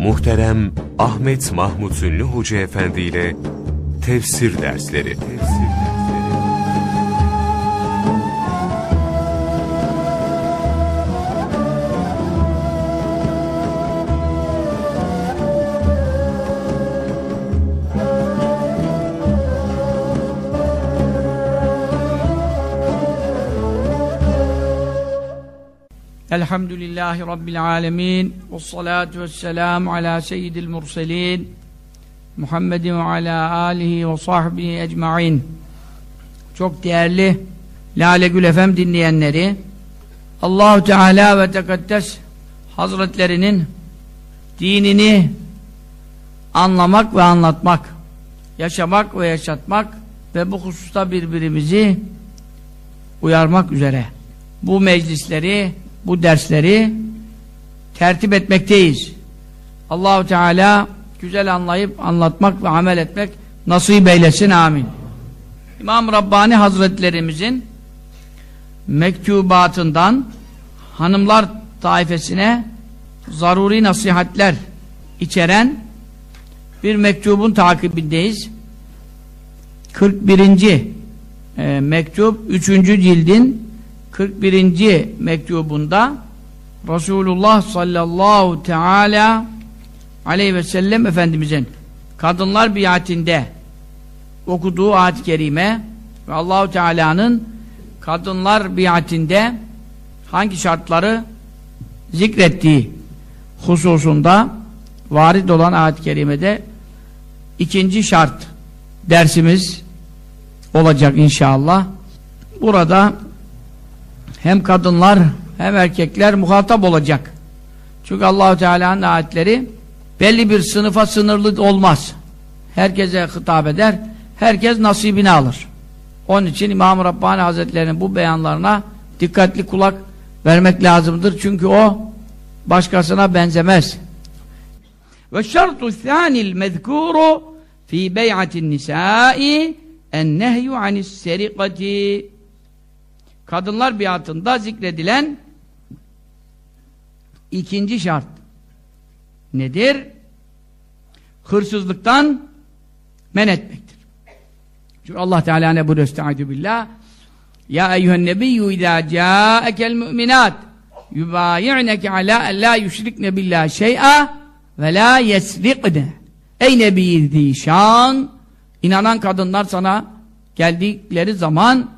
Muhterem Ahmet Mahmut Ünlü Hoca Efendi ile Tefsir Dersleri Elhamdülillahi Rabbil alemin. Ve salatu vesselamu ala seyyidil murselin. Muhammedin ve ala alihi ve sahbihi ecmain. Çok değerli Lale Gül Efem dinleyenleri Allahu Teala ve Tekaddes Hazretlerinin dinini anlamak ve anlatmak yaşamak ve yaşatmak ve bu hususta birbirimizi uyarmak üzere bu meclisleri bu dersleri tertip etmekteyiz. Allahu Teala güzel anlayıp anlatmak ve amel etmek nasip eylesin amin. İmam Rabbani Hazretlerimizin mektubatından hanımlar taifesine zaruri nasihatler içeren bir mektubun takibindeyiz. 41. E, mektup 3. cildin 41. mektubunda Resulullah sallallahu teala aleyhi ve sellem Efendimizin kadınlar biatinde okuduğu ayet-i kerime ve Allahu Teala'nın kadınlar biatinde hangi şartları zikrettiği hususunda varid olan ayet-i kerimede ikinci şart dersimiz olacak inşallah. Burada hem kadınlar hem erkekler muhatap olacak. Çünkü Allahu Teala'nın ayetleri belli bir sınıfa sınırlı olmaz. Herkese hitap eder. Herkes nasibini alır. Onun için İmam Rabbani Hazretleri'nin bu beyanlarına dikkatli kulak vermek lazımdır. Çünkü o başkasına benzemez. Ve şartu thânil mezkûru fî bey'atin nisâi en nehyu anis serikati kadınlar biatında zikredilen ikinci şart nedir? Hırsızlıktan men etmektir. Çünkü Allah Teala ne buyuruyor? Estaizu billah Ya eyyühen nebiyyü idâ câekel mü'minât yubâyi'neke alâ en lâ yüşrikne billah şey'a ve lâ yesrikne Ey Nebi zîşan inanan kadınlar sana geldikleri zaman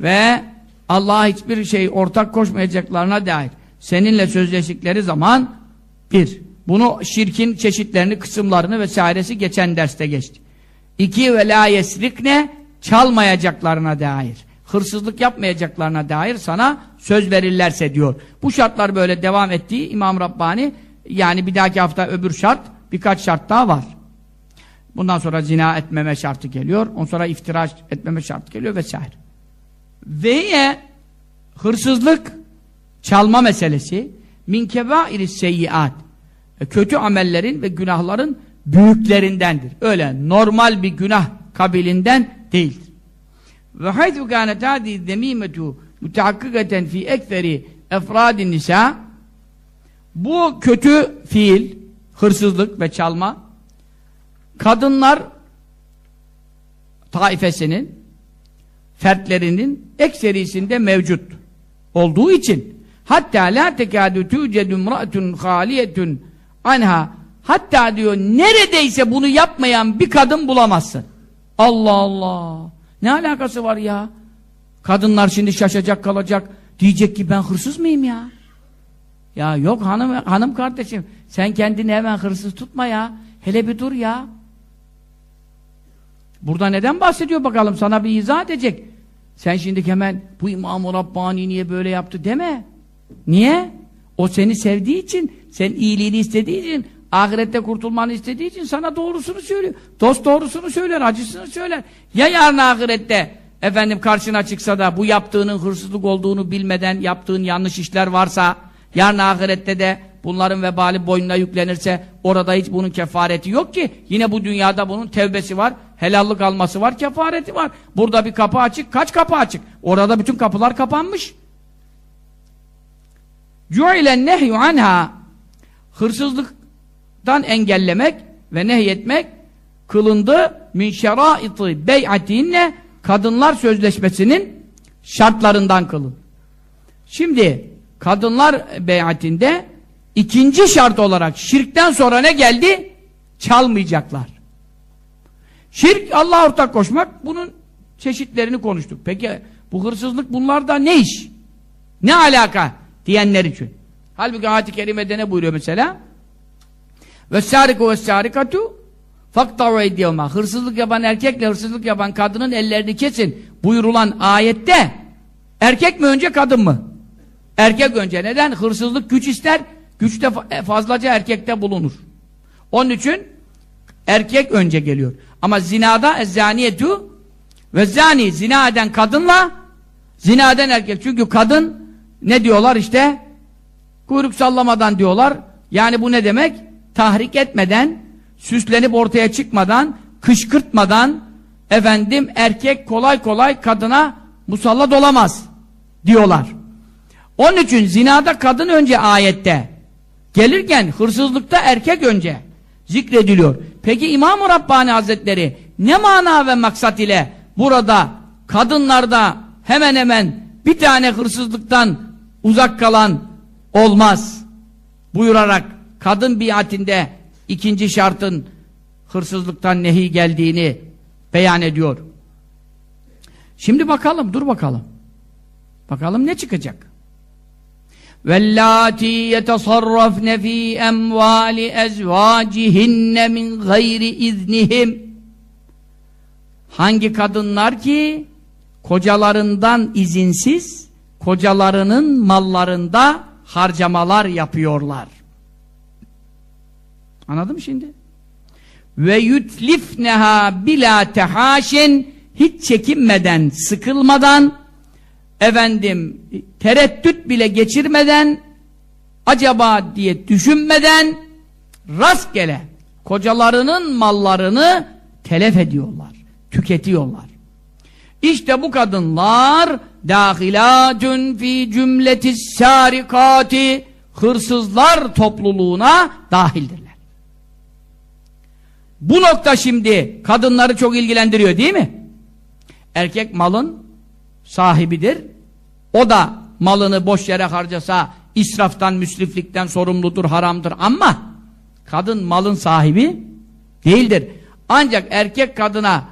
ve Allah'a hiçbir şey ortak koşmayacaklarına dair seninle sözleştikleri zaman bir, bunu şirkin çeşitlerini, kısımlarını vesairesi geçen derste geçti. İki, ve la yesrikne çalmayacaklarına dair, hırsızlık yapmayacaklarına dair sana söz verirlerse diyor. Bu şartlar böyle devam ettiği İmam Rabbani, yani bir dahaki hafta öbür şart, birkaç şart daha var. Bundan sonra zina etmeme şartı geliyor, ondan sonra iftira etmeme şartı geliyor vesaire. Ve hırsızlık çalma meselesi min kebairi seyyiat e, kötü amellerin ve günahların büyüklerindendir. Öyle normal bir günah kabilinden değildir. Ve haythu kânet hâdî zemîmetû mütehakkikaten fî ekferi efrâdin nisa bu kötü fiil, hırsızlık ve çalma kadınlar taifesinin fertlerinin ekserisinde mevcut olduğu için hatta la tekadu tucedu imra'atun haliyetun anha hatta diyor neredeyse bunu yapmayan bir kadın bulamazsın. Allah Allah. Ne alakası var ya? Kadınlar şimdi şaşacak kalacak. Diyecek ki ben hırsız mıyım ya? Ya yok hanım hanım kardeşim sen kendini hemen hırsız tutma ya. Hele bir dur ya. Burada neden bahsediyor bakalım sana bir izah edecek. Sen şimdi hemen bu İmam-ı Rabbani niye böyle yaptı deme. Niye? O seni sevdiği için, sen iyiliğini istediği için, ahirette kurtulmanı istediği için sana doğrusunu söylüyor. Dost doğrusunu söyler, acısını söyler. Ya yarın ahirette efendim karşına çıksa da bu yaptığının hırsızlık olduğunu bilmeden yaptığın yanlış işler varsa yarın ahirette de bunların vebali boynuna yüklenirse orada hiç bunun kefareti yok ki. Yine bu dünyada bunun tevbesi var, helallik alması var, kefareti var. Burada bir kapı açık, kaç kapı açık? Orada bütün kapılar kapanmış. Cu'ilen nehyu anha Hırsızlık zinadan engellemek ve nehyetmek kılındı min şeraiti bey'atinle kadınlar sözleşmesinin şartlarından kılın. Şimdi kadınlar bey'atinde ikinci şart olarak şirkten sonra ne geldi? Çalmayacaklar. Şirk Allah'a ortak koşmak bunun çeşitlerini konuştuk. Peki bu hırsızlık bunlarda ne iş? Ne alaka diyenler için. Halbuki ayet-i kerimede ne buyuruyor mesela? Ve sariku ve sarikatu faktavu eydiyevma. Hırsızlık yapan erkekle hırsızlık yapan kadının ellerini kesin buyurulan ayette erkek mi önce kadın mı? Erkek önce. Neden? Hırsızlık güç ister. Güç de e, fazlaca erkekte bulunur. Onun için erkek önce geliyor. Ama zinada ezzaniyetu ve zani zina eden kadınla zina eden erkek. Çünkü kadın ne diyorlar işte kuyruk sallamadan diyorlar. Yani bu ne demek? Tahrik etmeden, süslenip ortaya çıkmadan, kışkırtmadan efendim erkek kolay kolay kadına musallat olamaz diyorlar. Onun için zinada kadın önce ayette gelirken hırsızlıkta erkek önce zikrediliyor. Peki İmam-ı Rabbani Hazretleri ne mana ve maksat ile burada kadınlarda hemen hemen bir tane hırsızlıktan uzak kalan olmaz buyurarak kadın biatinde ikinci şartın hırsızlıktan nehi geldiğini beyan ediyor. Şimdi bakalım, dur bakalım. Bakalım ne çıkacak? وَاللَّاتِي يَتَصَرَّفْنَ ف۪ي اَمْوَالِ اَزْوَاجِهِنَّ مِنْ غَيْرِ اِذْنِهِمْ Hangi kadınlar ki kocalarından izinsiz kocalarının mallarında harcamalar yapıyorlar. Anladın mı şimdi? Ve yutlifneha bila tehaşin hiç çekinmeden, sıkılmadan efendim tereddüt bile geçirmeden acaba diye düşünmeden rastgele kocalarının mallarını telef ediyorlar, tüketiyorlar. İşte bu kadınlar dahilatun fi cümletis sarikati hırsızlar topluluğuna dahildirler. Bu nokta şimdi kadınları çok ilgilendiriyor değil mi? Erkek malın sahibidir. O da malını boş yere harcasa israftan, müsriflikten sorumludur, haramdır ama kadın malın sahibi değildir. Ancak erkek kadına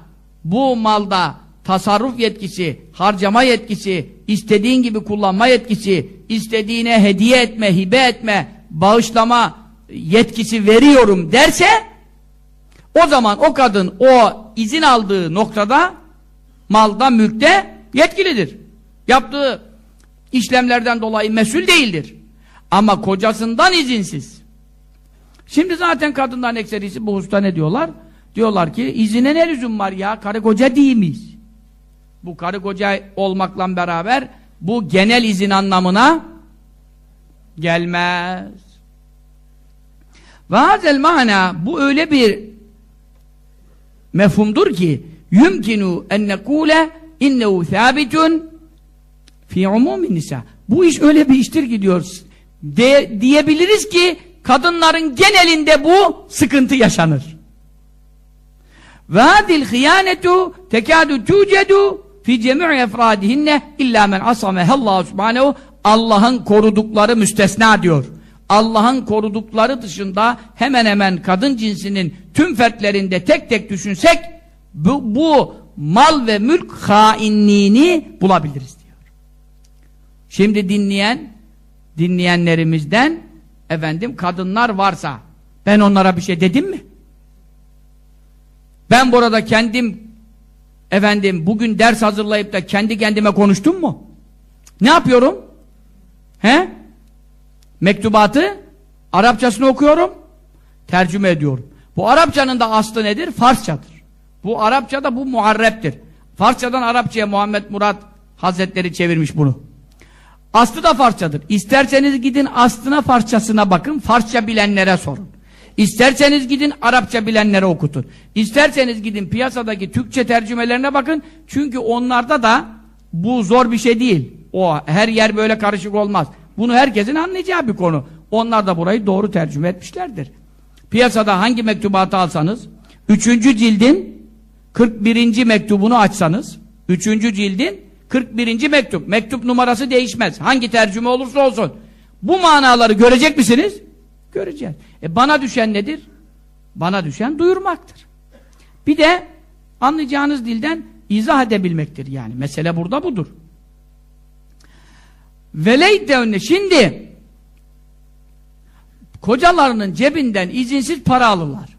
bu malda tasarruf yetkisi, harcama yetkisi, istediğin gibi kullanma yetkisi, istediğine hediye etme, hibe etme, bağışlama yetkisi veriyorum derse o zaman o kadın o izin aldığı noktada malda, mülkte yetkilidir. Yaptığı işlemlerden dolayı mesul değildir. Ama kocasından izinsiz. Şimdi zaten kadından ekserisi bu hususta ne diyorlar? Diyorlar ki izine ne lüzum var ya? Karı koca değil miyiz? Bu karı koca olmakla beraber bu genel izin anlamına gelmez. Ve hazel mana bu öyle bir mefhumdur ki yumkinu en nekule innehu thabitun fi umumin nisa. Bu iş öyle bir iştir gidiyor. De, diyebiliriz ki kadınların genelinde bu sıkıntı yaşanır. Ve hadil hıyanetu tekadu tucedu fi cemi'i efradihinne illa men asamehallahu subhanehu Allah'ın korudukları müstesna diyor. Allah'ın korudukları dışında hemen hemen kadın cinsinin tüm fertlerinde tek tek düşünsek bu, bu mal ve mülk hainliğini bulabiliriz. Şimdi dinleyen dinleyenlerimizden efendim kadınlar varsa ben onlara bir şey dedim mi? Ben burada kendim efendim bugün ders hazırlayıp da kendi kendime konuştum mu? Ne yapıyorum? He? Mektubatı Arapçasını okuyorum, tercüme ediyorum. Bu Arapçanın da aslı nedir? Farsçadır. Bu Arapçada bu muharreptir. Farsçadan Arapçaya Muhammed Murat Hazretleri çevirmiş bunu. Aslı da Farsçadır. İsterseniz gidin aslına Farsçasına bakın, Farsça bilenlere sorun. İsterseniz gidin Arapça bilenlere okutun. İsterseniz gidin piyasadaki Türkçe tercümelerine bakın. Çünkü onlarda da bu zor bir şey değil. O her yer böyle karışık olmaz. Bunu herkesin anlayacağı bir konu. Onlar da burayı doğru tercüme etmişlerdir. piyasada hangi mektubatı alsanız, üçüncü cildin 41. mektubunu açsanız, üçüncü cildin 41. mektup, mektup numarası değişmez. Hangi tercüme olursa olsun. Bu manaları görecek misiniz? Göreceğiz. E bana düşen nedir? Bana düşen duyurmaktır. Bir de anlayacağınız dilden izah edebilmektir yani. Mesele burada budur. Veleyt şimdi kocalarının cebinden izinsiz para alırlar.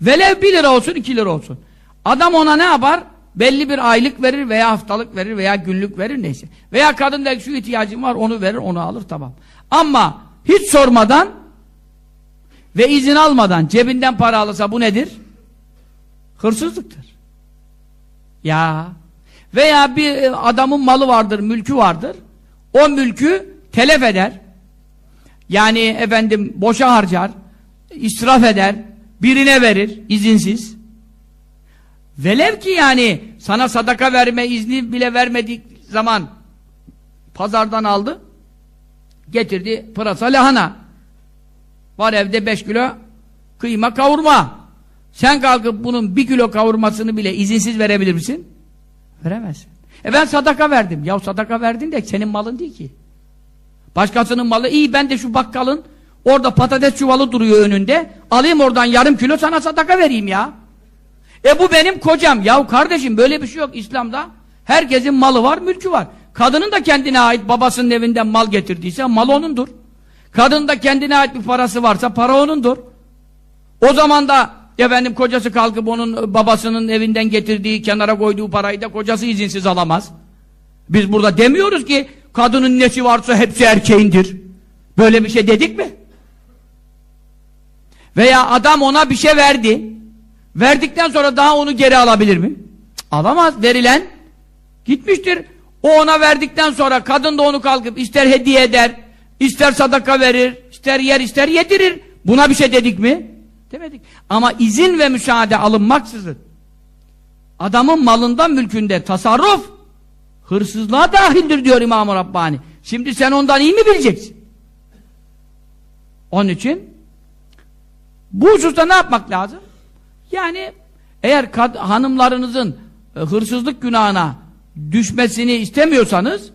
Velev bir lira olsun iki lira olsun. Adam ona ne yapar? Belli bir aylık verir veya haftalık verir veya günlük verir neyse. Veya kadın da şu ihtiyacım var onu verir onu alır tamam. Ama hiç sormadan ve izin almadan cebinden para alırsa bu nedir? Hırsızlıktır. Ya veya bir adamın malı vardır, mülkü vardır. O mülkü telef eder. Yani efendim boşa harcar, israf eder, birine verir izinsiz. Velev ki yani sana sadaka verme izni bile vermedik zaman pazardan aldı, getirdi pırasa lahana. Var evde beş kilo kıyma kavurma. Sen kalkıp bunun bir kilo kavurmasını bile izinsiz verebilir misin? Veremezsin. E ben sadaka verdim. Ya sadaka verdin de senin malın değil ki. Başkasının malı. iyi ben de şu bakkalın orada patates çuvalı duruyor önünde. Alayım oradan yarım kilo sana sadaka vereyim ya. E bu benim kocam. Ya kardeşim böyle bir şey yok İslam'da. Herkesin malı var, mülkü var. Kadının da kendine ait babasının evinden mal getirdiyse mal onundur. Kadın da kendine ait bir parası varsa para onundur. O zaman da efendim kocası kalkıp onun babasının evinden getirdiği, kenara koyduğu parayı da kocası izinsiz alamaz. Biz burada demiyoruz ki kadının nesi varsa hepsi erkeğindir. Böyle bir şey dedik mi? Veya adam ona bir şey verdi. Verdikten sonra daha onu geri alabilir mi? Cık, alamaz. Verilen gitmiştir. O ona verdikten sonra kadın da onu kalkıp ister hediye eder, ister sadaka verir, ister yer ister yedirir. Buna bir şey dedik mi? Demedik. Ama izin ve müsaade alınmaksızın adamın malından mülkünde tasarruf hırsızlığa dahildir diyor İmam-ı Rabbani. Şimdi sen ondan iyi mi bileceksin? Onun için bu hususta ne yapmak lazım? Yani eğer hanımlarınızın e, hırsızlık günahına düşmesini istemiyorsanız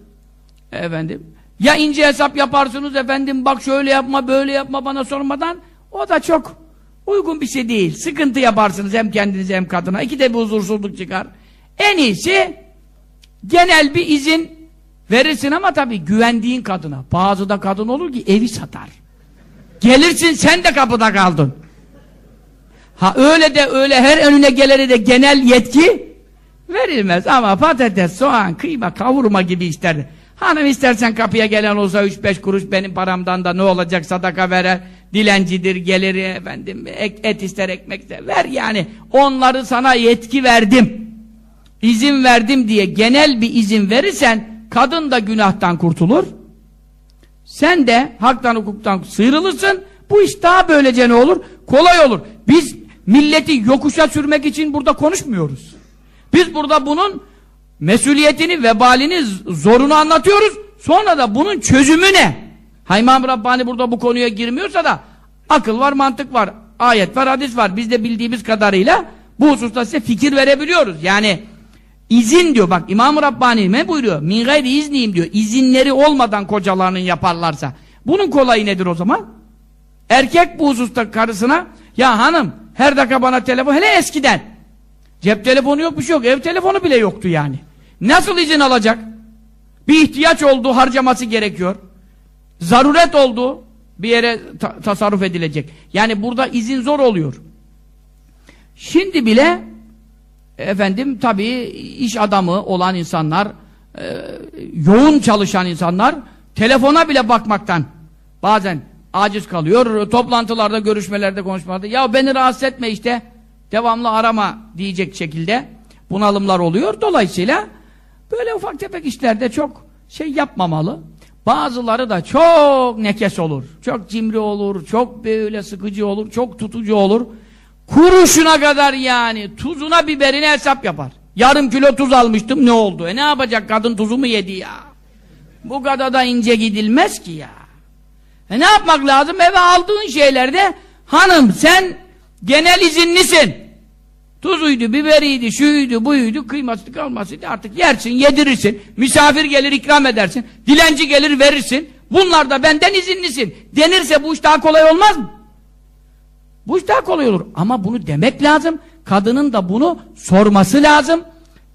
efendim ya ince hesap yaparsınız efendim bak şöyle yapma böyle yapma bana sormadan o da çok uygun bir şey değil. Sıkıntı yaparsınız hem kendinize hem kadına. İki de bir huzursuzluk çıkar. En iyisi genel bir izin verirsin ama tabii güvendiğin kadına. Bazı da kadın olur ki evi satar. Gelirsin sen de kapıda kaldın. Ha öyle de öyle her önüne gelene de genel yetki verilmez ama patates, soğan, kıyma, kavurma gibi isterdi. Hanım istersen kapıya gelen olsa 3-5 kuruş benim paramdan da ne olacak sadaka verer. Dilencidir, gelir efendim et, et ister, ekmek ister. Ver yani. Onları sana yetki verdim. İzin verdim diye genel bir izin verirsen kadın da günahtan kurtulur. Sen de haktan hukuktan sıyrılırsın. Bu iş daha böylece ne olur? Kolay olur. Biz milleti yokuşa sürmek için burada konuşmuyoruz. Biz burada bunun mesuliyetini, vebalini, zorunu anlatıyoruz. Sonra da bunun çözümü ne? Haymam Rabbani burada bu konuya girmiyorsa da akıl var, mantık var, ayet var, hadis var. Biz de bildiğimiz kadarıyla bu hususta size fikir verebiliyoruz. Yani izin diyor bak İmam-ı Rabbani ne buyuruyor? Min gayri izniyim diyor. İzinleri olmadan kocalarının yaparlarsa. Bunun kolayı nedir o zaman? Erkek bu hususta karısına ya hanım her dakika bana telefon hele eskiden cep telefonu yok bir şey yok ev telefonu bile yoktu yani. Nasıl izin alacak? Bir ihtiyaç oldu harcaması gerekiyor. Zaruret oldu bir yere ta tasarruf edilecek. Yani burada izin zor oluyor. Şimdi bile efendim tabii iş adamı olan insanlar e, yoğun çalışan insanlar telefona bile bakmaktan bazen aciz kalıyor. Toplantılarda, görüşmelerde, konuşmalarda ya beni rahatsız etme işte devamlı arama diyecek şekilde bunalımlar oluyor. Dolayısıyla böyle ufak tefek işlerde çok şey yapmamalı. Bazıları da çok nekes olur. Çok cimri olur, çok böyle sıkıcı olur, çok tutucu olur. Kuruşuna kadar yani tuzuna biberine hesap yapar. Yarım kilo tuz almıştım ne oldu? E ne yapacak kadın tuzu mu yedi ya? Bu kadar da ince gidilmez ki ya. E ne yapmak lazım? Eve aldığın şeylerde hanım sen genel izinlisin. Tuzuydu, biberiydi, şuydu, buydu, kıyması kalmasıydı artık yersin, yedirirsin. Misafir gelir ikram edersin. Dilenci gelir verirsin. Bunlar da benden izinlisin. Denirse bu iş daha kolay olmaz mı? Bu iş daha kolay olur. Ama bunu demek lazım. Kadının da bunu sorması lazım.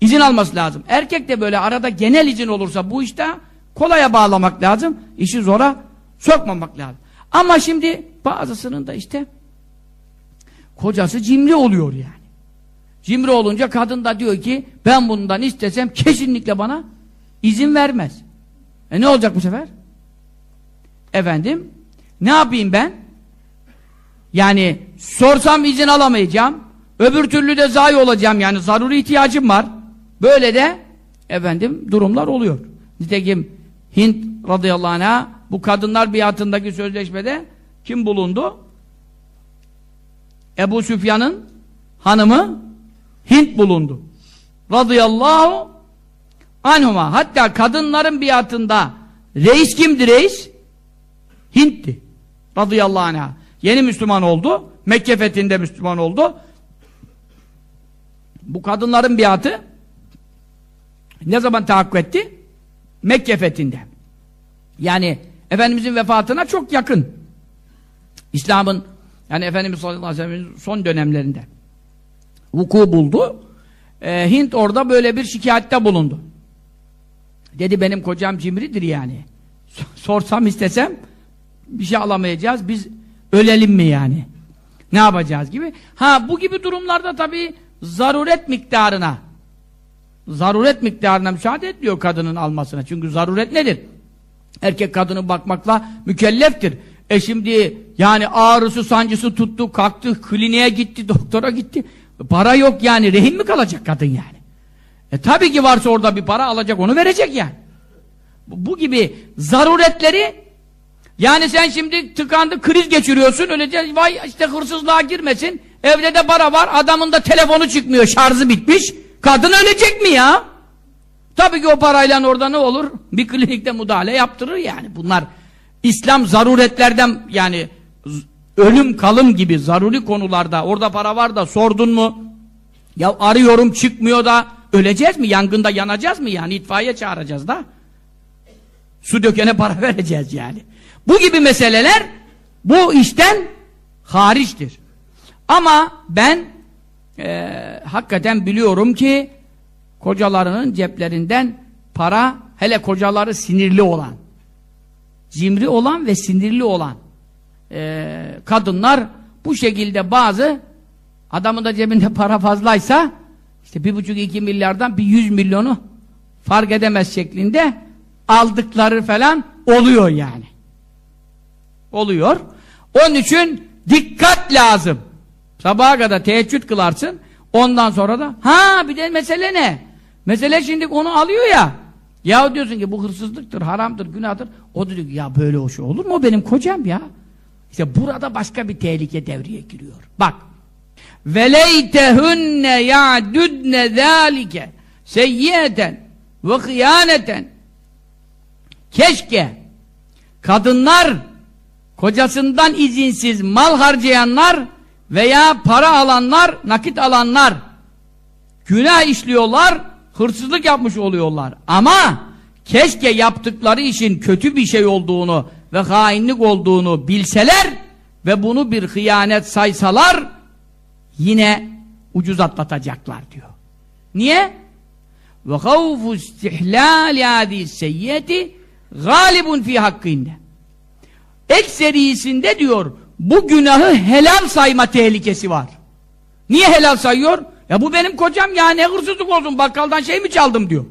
izin alması lazım. Erkek de böyle arada genel izin olursa bu işte kolaya bağlamak lazım. İşi zora sokmamak lazım. Ama şimdi bazısının da işte kocası cimri oluyor yani. Cimri olunca kadın da diyor ki ben bundan istesem kesinlikle bana izin vermez. E ne olacak bu sefer? Efendim ne yapayım ben? Yani sorsam izin alamayacağım. Öbür türlü de zayi olacağım yani zaruri ihtiyacım var. Böyle de efendim durumlar oluyor. Nitekim Hint radıyallahu anh'a bu kadınlar biatındaki sözleşmede kim bulundu? Ebu Süfyan'ın hanımı Hint bulundu. Radıyallahu anhuma. Hatta kadınların biatında reis kimdi reis? Hint'ti. Radıyallahu anh'a. Yeni Müslüman oldu. Mekke fethinde Müslüman oldu. Bu kadınların biatı ne zaman tahakkuk etti? Mekke fethinde. Yani Efendimizin vefatına çok yakın. İslam'ın yani Efendimiz sallallahu aleyhi ve sellem'in son dönemlerinde vuku buldu. Ee, Hint orada böyle bir şikayette bulundu. Dedi benim kocam cimridir yani. Sorsam istesem bir şey alamayacağız. Biz ölelim mi yani? Ne yapacağız gibi. Ha bu gibi durumlarda tabii zaruret miktarına zaruret miktarına müsaade etmiyor kadının almasına. Çünkü zaruret nedir? Erkek kadını bakmakla mükelleftir. E şimdi yani ağrısı sancısı tuttu, kalktı, kliniğe gitti, doktora gitti. Para yok yani, rehin mi kalacak kadın yani? E tabii ki varsa orada bir para alacak, onu verecek yani. Bu, gibi zaruretleri yani sen şimdi tıkandı, kriz geçiriyorsun, öylece vay işte hırsızlığa girmesin, evde de para var, adamın da telefonu çıkmıyor, şarjı bitmiş, kadın ölecek mi ya? Tabii ki o parayla orada ne olur? Bir klinikte müdahale yaptırır yani. Bunlar İslam zaruretlerden yani ölüm kalım gibi zaruri konularda orada para var da sordun mu? Ya arıyorum çıkmıyor da öleceğiz mi? Yangında yanacağız mı yani? itfaiye çağıracağız da. Su dökene para vereceğiz yani. Bu gibi meseleler bu işten hariçtir. Ama ben e, hakikaten biliyorum ki kocalarının ceplerinden para hele kocaları sinirli olan cimri olan ve sinirli olan e, kadınlar bu şekilde bazı adamın da cebinde para fazlaysa işte bir buçuk iki milyardan bir yüz milyonu fark edemez şeklinde aldıkları falan oluyor yani. Oluyor. Onun için dikkat lazım. Sabaha kadar teheccüd kılarsın. Ondan sonra da ha bir de mesele ne? Mesele şimdi onu alıyor ya. Ya diyorsun ki bu hırsızlıktır, haramdır, günahdır. O diyor ki ya böyle o şey olur mu? O benim kocam ya. İşte burada başka bir tehlike devreye giriyor. Bak. Veleytehunne ya'dudne zâlike seyyiyeten ve hıyaneten Keşke kadınlar kocasından izinsiz mal harcayanlar veya para alanlar, nakit alanlar günah işliyorlar, hırsızlık yapmış oluyorlar. Ama keşke yaptıkları işin kötü bir şey olduğunu ve hainlik olduğunu bilseler ve bunu bir hıyanet saysalar yine ucuz atlatacaklar diyor. Niye? Ve havfu istihlali hadi seyyiyeti galibun fi hakkinde. Ekserisinde diyor bu günahı helal sayma tehlikesi var. Niye helal sayıyor? Ya bu benim kocam ya ne hırsızlık olsun bakkaldan şey mi çaldım diyor.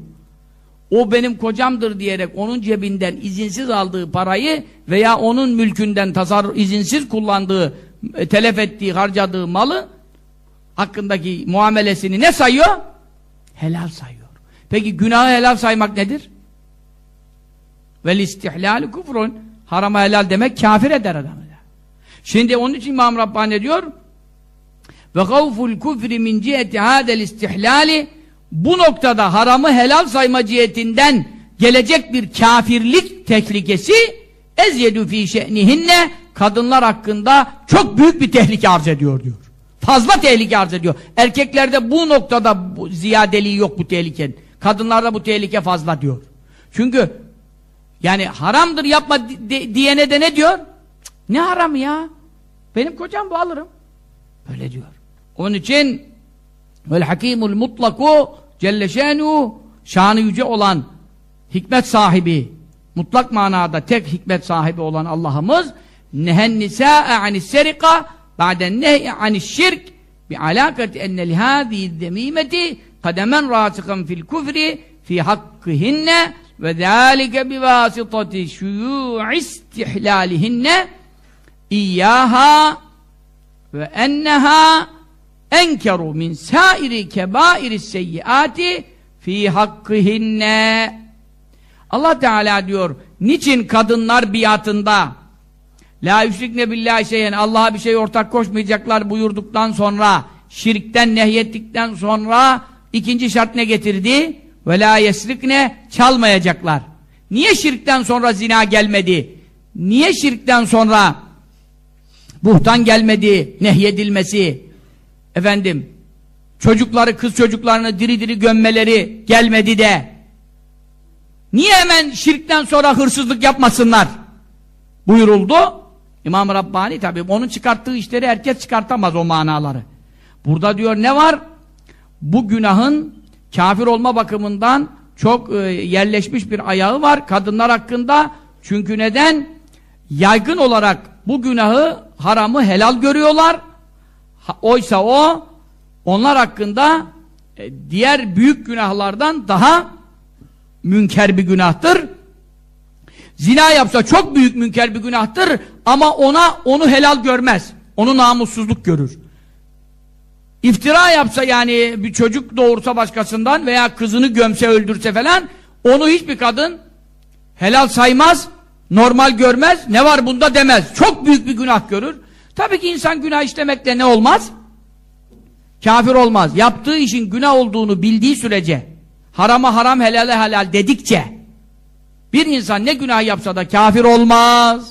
O benim kocamdır diyerek onun cebinden izinsiz aldığı parayı veya onun mülkünden tasarruf izinsiz kullandığı, e, telef ettiği, harcadığı malı hakkındaki muamelesini ne sayıyor? Helal sayıyor. Peki günahı helal saymak nedir? Vel istihlal kufrun. Harama helal demek kafir eder adamı. Şimdi onun için İmam Rabbani diyor ve gavful kufri min ciheti hadel istihlali bu noktada haramı helal sayma cihetinden gelecek bir kafirlik tehlikesi ezyedu fi şe'nihinne kadınlar hakkında çok büyük bir tehlike arz ediyor diyor. Fazla tehlike arz ediyor. Erkeklerde bu noktada bu ziyadeliği yok bu tehlikenin. Kadınlarda bu tehlike fazla diyor. Çünkü yani haramdır yapma di diyene de ne diyor? Cık, ne haram ya? Benim kocam bu alırım. Böyle diyor. Onun için vel hakimul mutlaku celle şenu şanı yüce olan hikmet sahibi mutlak manada tek hikmet sahibi olan Allah'ımız nehen nisâ'e anis serika ba'den nehy anis şirk bi alakati enne lihâzihi zemîmeti kademen râsikan fil kufri fi hakkihinne ve zâlike bivâsitati şuyû'i istihlâlihinne İyyâhâ ve enneha enkeru min sairi kebairi seyyiati fi hakkihinne Allah Teala diyor niçin kadınlar biatında la yüşrikne billahi şeyen Allah'a bir şey ortak koşmayacaklar buyurduktan sonra şirkten nehyettikten sonra ikinci şart ne getirdi? Ve la yesrikne çalmayacaklar. Niye şirkten sonra zina gelmedi? Niye şirkten sonra buhtan gelmedi, nehyedilmesi, efendim, çocukları, kız çocuklarını diri diri gömmeleri gelmedi de, niye hemen şirkten sonra hırsızlık yapmasınlar? Buyuruldu. İmam Rabbani tabi onun çıkarttığı işleri herkes çıkartamaz o manaları. Burada diyor ne var? Bu günahın kafir olma bakımından çok e, yerleşmiş bir ayağı var kadınlar hakkında. Çünkü neden? Yaygın olarak bu günahı haramı helal görüyorlar. Oysa o onlar hakkında e, diğer büyük günahlardan daha münker bir günahtır. Zina yapsa çok büyük münker bir günahtır ama ona onu helal görmez. Onu namussuzluk görür. İftira yapsa yani bir çocuk doğursa başkasından veya kızını gömse öldürse falan onu hiçbir kadın helal saymaz, normal görmez, ne var bunda demez. Çok büyük bir günah görür. Tabii ki insan günah işlemekle ne olmaz? Kafir olmaz. Yaptığı işin günah olduğunu bildiği sürece, harama haram helale helal dedikçe, bir insan ne günah yapsa da kafir olmaz.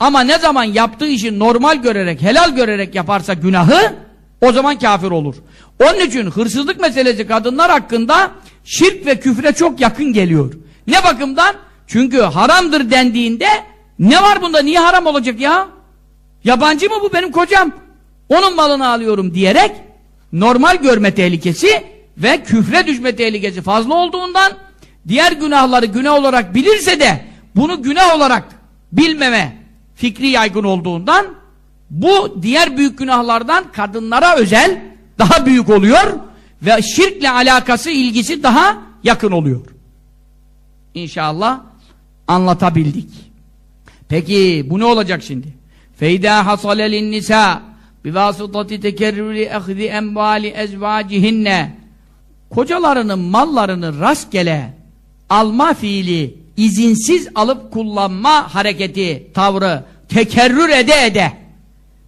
Ama ne zaman yaptığı işi normal görerek, helal görerek yaparsa günahı, o zaman kafir olur. Onun için hırsızlık meselesi kadınlar hakkında şirk ve küfre çok yakın geliyor. Ne bakımdan? Çünkü haramdır dendiğinde ne var bunda? Niye haram olacak ya? Yabancı mı bu benim kocam? Onun malını alıyorum diyerek normal görme tehlikesi ve küfre düşme tehlikesi fazla olduğundan diğer günahları günah olarak bilirse de bunu günah olarak bilmeme fikri yaygın olduğundan bu diğer büyük günahlardan kadınlara özel daha büyük oluyor ve şirkle alakası ilgisi daha yakın oluyor. İnşallah anlatabildik. Peki bu ne olacak şimdi? Feyda hasale lin nisa bivasıtati tekerrürü ehzi envali ezvacihinne kocalarının mallarını rastgele alma fiili izinsiz alıp kullanma hareketi, tavrı tekerrür ede ede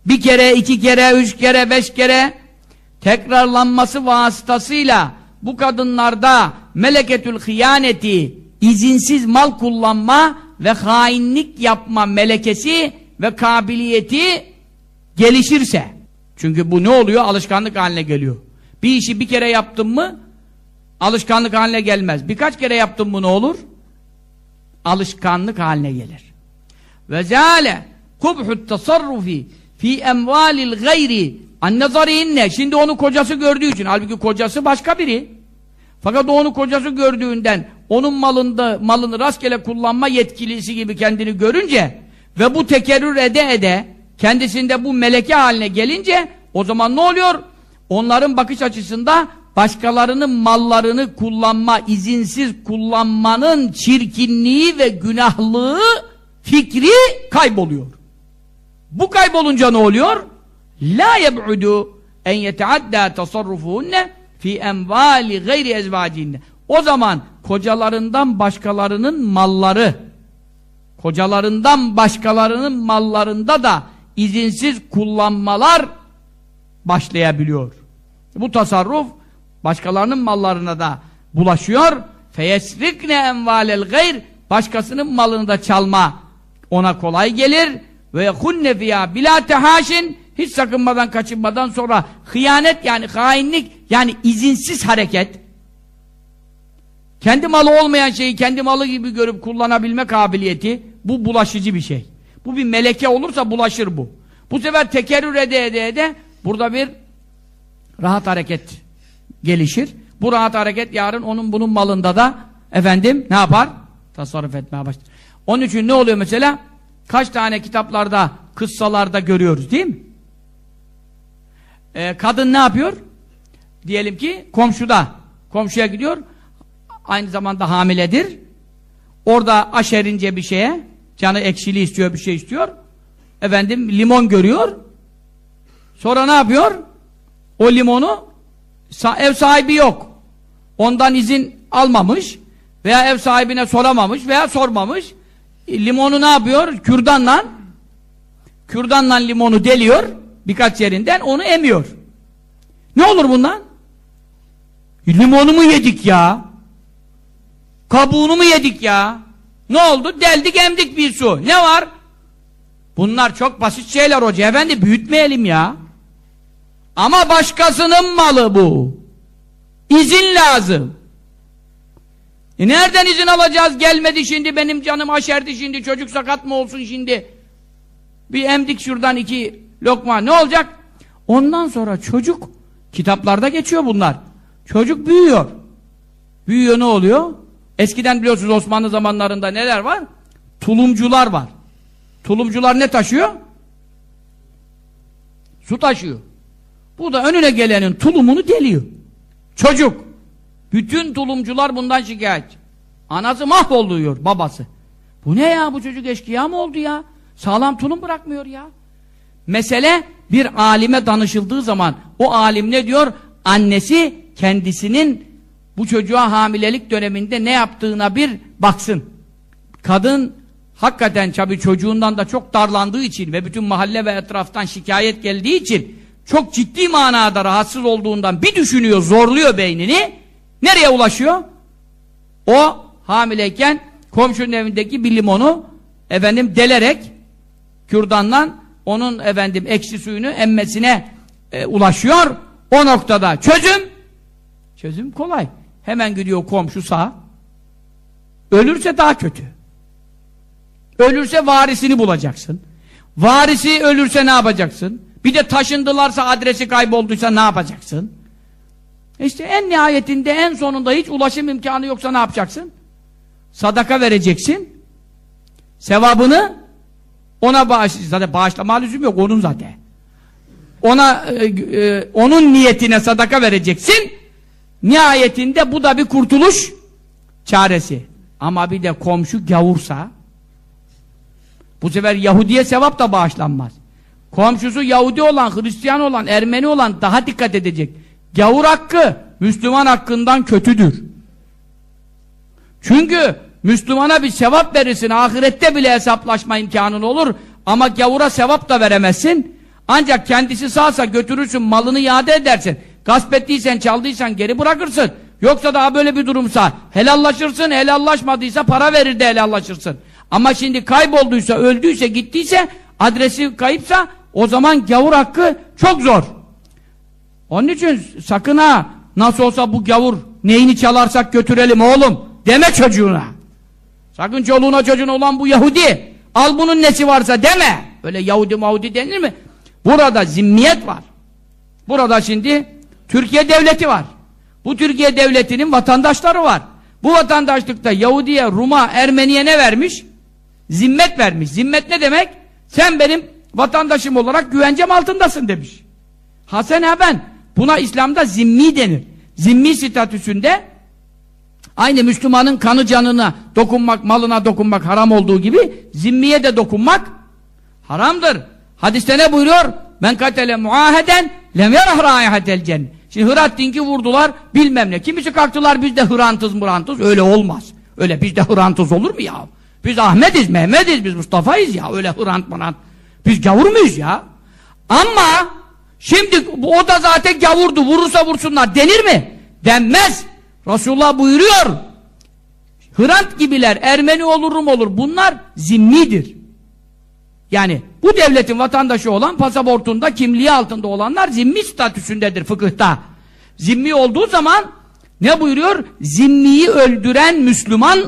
bir kere, iki kere, üç kere, beş kere tekrarlanması vasıtasıyla bu kadınlarda meleketül hıyaneti izinsiz mal kullanma ve hainlik yapma melekesi ve kabiliyeti gelişirse çünkü bu ne oluyor? Alışkanlık haline geliyor. Bir işi bir kere yaptın mı alışkanlık haline gelmez. Birkaç kere yaptın mı ne olur? Alışkanlık haline gelir. Ve zâle kubhut tasarrufi fi emvalil gayri annezarihinne şimdi onu kocası gördüğü için halbuki kocası başka biri fakat onu kocası gördüğünden onun malında malını rastgele kullanma yetkilisi gibi kendini görünce ve bu tekerrür ede ede kendisinde bu meleke haline gelince o zaman ne oluyor? Onların bakış açısında başkalarının mallarını kullanma, izinsiz kullanmanın çirkinliği ve günahlığı fikri kayboluyor. Bu kaybolunca ne oluyor? La yeb'udu en yeteadda tasarrufuhunne fi envali gayri ezvacinne. O zaman kocalarından başkalarının malları kocalarından başkalarının mallarında da izinsiz kullanmalar başlayabiliyor. Bu tasarruf başkalarının mallarına da bulaşıyor. Feyesrikne envalel gayr başkasının malını da çalma ona kolay gelir ve yekunne fiyâ bilâ tehaşin hiç sakınmadan kaçınmadan sonra hıyanet yani hainlik yani izinsiz hareket kendi malı olmayan şeyi kendi malı gibi görüp kullanabilme kabiliyeti bu bulaşıcı bir şey. Bu bir meleke olursa bulaşır bu. Bu sefer tekerrür ede ede ede burada bir rahat hareket gelişir. Bu rahat hareket yarın onun bunun malında da efendim ne yapar? Tasarruf etmeye başlar. Onun için ne oluyor mesela? Kaç tane kitaplarda, kıssalarda görüyoruz değil mi? Ee, kadın ne yapıyor? Diyelim ki komşuda. Komşuya gidiyor. Aynı zamanda hamiledir. Orada aşerince bir şeye canı ekşili istiyor, bir şey istiyor. Efendim limon görüyor. Sonra ne yapıyor? O limonu ev sahibi yok. Ondan izin almamış veya ev sahibine soramamış veya sormamış. E, limonu ne yapıyor? Kürdanla kürdanla limonu deliyor birkaç yerinden onu emiyor. Ne olur bundan? E, limonu mu yedik ya? Kabuğunu mu yedik ya? Ne oldu? Deldik emdik bir su. Ne var? Bunlar çok basit şeyler hoca efendi büyütmeyelim ya. Ama başkasının malı bu. İzin lazım. E nereden izin alacağız? Gelmedi şimdi benim canım aşerdi şimdi çocuk sakat mı olsun şimdi? Bir emdik şuradan iki lokma ne olacak? Ondan sonra çocuk kitaplarda geçiyor bunlar. Çocuk büyüyor. Büyüyor ne oluyor? Eskiden biliyorsunuz Osmanlı zamanlarında neler var? Tulumcular var. Tulumcular ne taşıyor? Su taşıyor. Bu da önüne gelenin tulumunu deliyor. Çocuk. Bütün tulumcular bundan şikayet. Anası mahvoluyor babası. Bu ne ya bu çocuk eşkıya mı oldu ya? Sağlam tulum bırakmıyor ya. Mesele bir alime danışıldığı zaman o alim ne diyor? Annesi kendisinin bu çocuğa hamilelik döneminde ne yaptığına bir baksın. Kadın hakikaten tabi çocuğundan da çok darlandığı için ve bütün mahalle ve etraftan şikayet geldiği için çok ciddi manada rahatsız olduğundan bir düşünüyor, zorluyor beynini. Nereye ulaşıyor? O hamileyken komşunun evindeki bir limonu efendim delerek kürdanla onun efendim ekşi suyunu emmesine e, ulaşıyor. O noktada çözüm çözüm kolay. Hemen gidiyor komşu sağ. Ölürse daha kötü. Ölürse varisini bulacaksın. Varisi ölürse ne yapacaksın? Bir de taşındılarsa adresi kaybolduysa ne yapacaksın? İşte en nihayetinde en sonunda hiç ulaşım imkanı yoksa ne yapacaksın? Sadaka vereceksin. Sevabını ona bağış, zaten bağışlama lüzum yok onun zaten. Ona e, e, onun niyetine sadaka vereceksin. Nihayetinde bu da bir kurtuluş çaresi. Ama bir de komşu gavursa bu sefer Yahudiye sevap da bağışlanmaz. Komşusu Yahudi olan, Hristiyan olan, Ermeni olan daha dikkat edecek. Gavur hakkı Müslüman hakkından kötüdür. Çünkü Müslümana bir sevap verirsin, ahirette bile hesaplaşma imkanın olur ama gavura sevap da veremezsin. Ancak kendisi sağsa götürürsün, malını iade edersin. Gasp ettiysen, çaldıysan geri bırakırsın. Yoksa daha böyle bir durumsa helallaşırsın, helallaşmadıysa para verir de helallaşırsın. Ama şimdi kaybolduysa, öldüyse, gittiyse, adresi kayıpsa o zaman gavur hakkı çok zor. Onun için sakın ha nasıl olsa bu gavur neyini çalarsak götürelim oğlum deme çocuğuna. Sakın çoluğuna çocuğuna olan bu Yahudi al bunun nesi varsa deme. Öyle Yahudi Mahudi denir mi? Burada zimmiyet var. Burada şimdi Türkiye devleti var. Bu Türkiye devletinin vatandaşları var. Bu vatandaşlıkta Yahudiye, Rum'a, Ermeniye ne vermiş? Zimmet vermiş. Zimmet ne demek? Sen benim vatandaşım olarak güvencem altındasın demiş. Hasen ha ben. Buna İslam'da zimmi denir. Zimmi statüsünde aynı Müslümanın kanı canına dokunmak, malına dokunmak haram olduğu gibi zimmiye de dokunmak haramdır. Hadiste ne buyuruyor? Men katele muaheden lem yarah raihatel cennet. Şimdi Hırat dinki vurdular bilmem ne. Kimisi kalktılar biz de Hrantız mırantız. Öyle olmaz. Öyle biz de Hrantız olur mu ya? Biz Ahmetiz, Mehmetiz, biz Mustafa'yız ya. Öyle Hrant mırant. Biz gavur muyuz ya? Ama şimdi o da zaten gavurdu. Vurursa vursunlar denir mi? Denmez. Resulullah buyuruyor. Hrant gibiler Ermeni olur Rum olur. Bunlar zimmidir. Yani bu devletin vatandaşı olan pasaportunda kimliği altında olanlar zimmi statüsündedir fıkıhta. Zimmi olduğu zaman ne buyuruyor? Zimmiyi öldüren Müslüman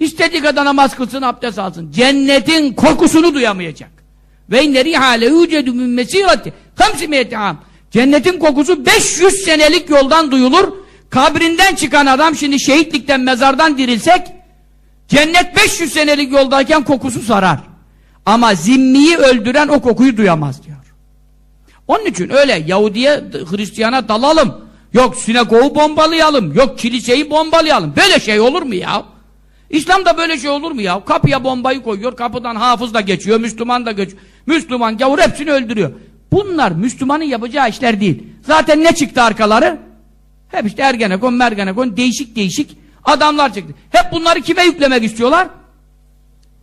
istediği kadar namaz kılsın, abdest alsın. Cennetin kokusunu duyamayacak. Ve inneri hale yücedu min mesirati hamsimiyeti am. Cennetin kokusu 500 senelik yoldan duyulur. Kabrinden çıkan adam şimdi şehitlikten, mezardan dirilsek cennet 500 senelik yoldayken kokusu sarar. Ama zimmiyi öldüren o kokuyu duyamaz diyor. Onun için öyle Yahudiye, Hristiyana dalalım. Yok sinagogu bombalayalım. Yok kiliseyi bombalayalım. Böyle şey olur mu ya? İslam'da böyle şey olur mu ya? Kapıya bombayı koyuyor, kapıdan hafız da geçiyor, Müslüman da geçiyor. Müslüman gavur hepsini öldürüyor. Bunlar Müslümanın yapacağı işler değil. Zaten ne çıktı arkaları? Hep işte Ergenekon, Mergenekon, değişik değişik adamlar çıktı. Hep bunları kime yüklemek istiyorlar?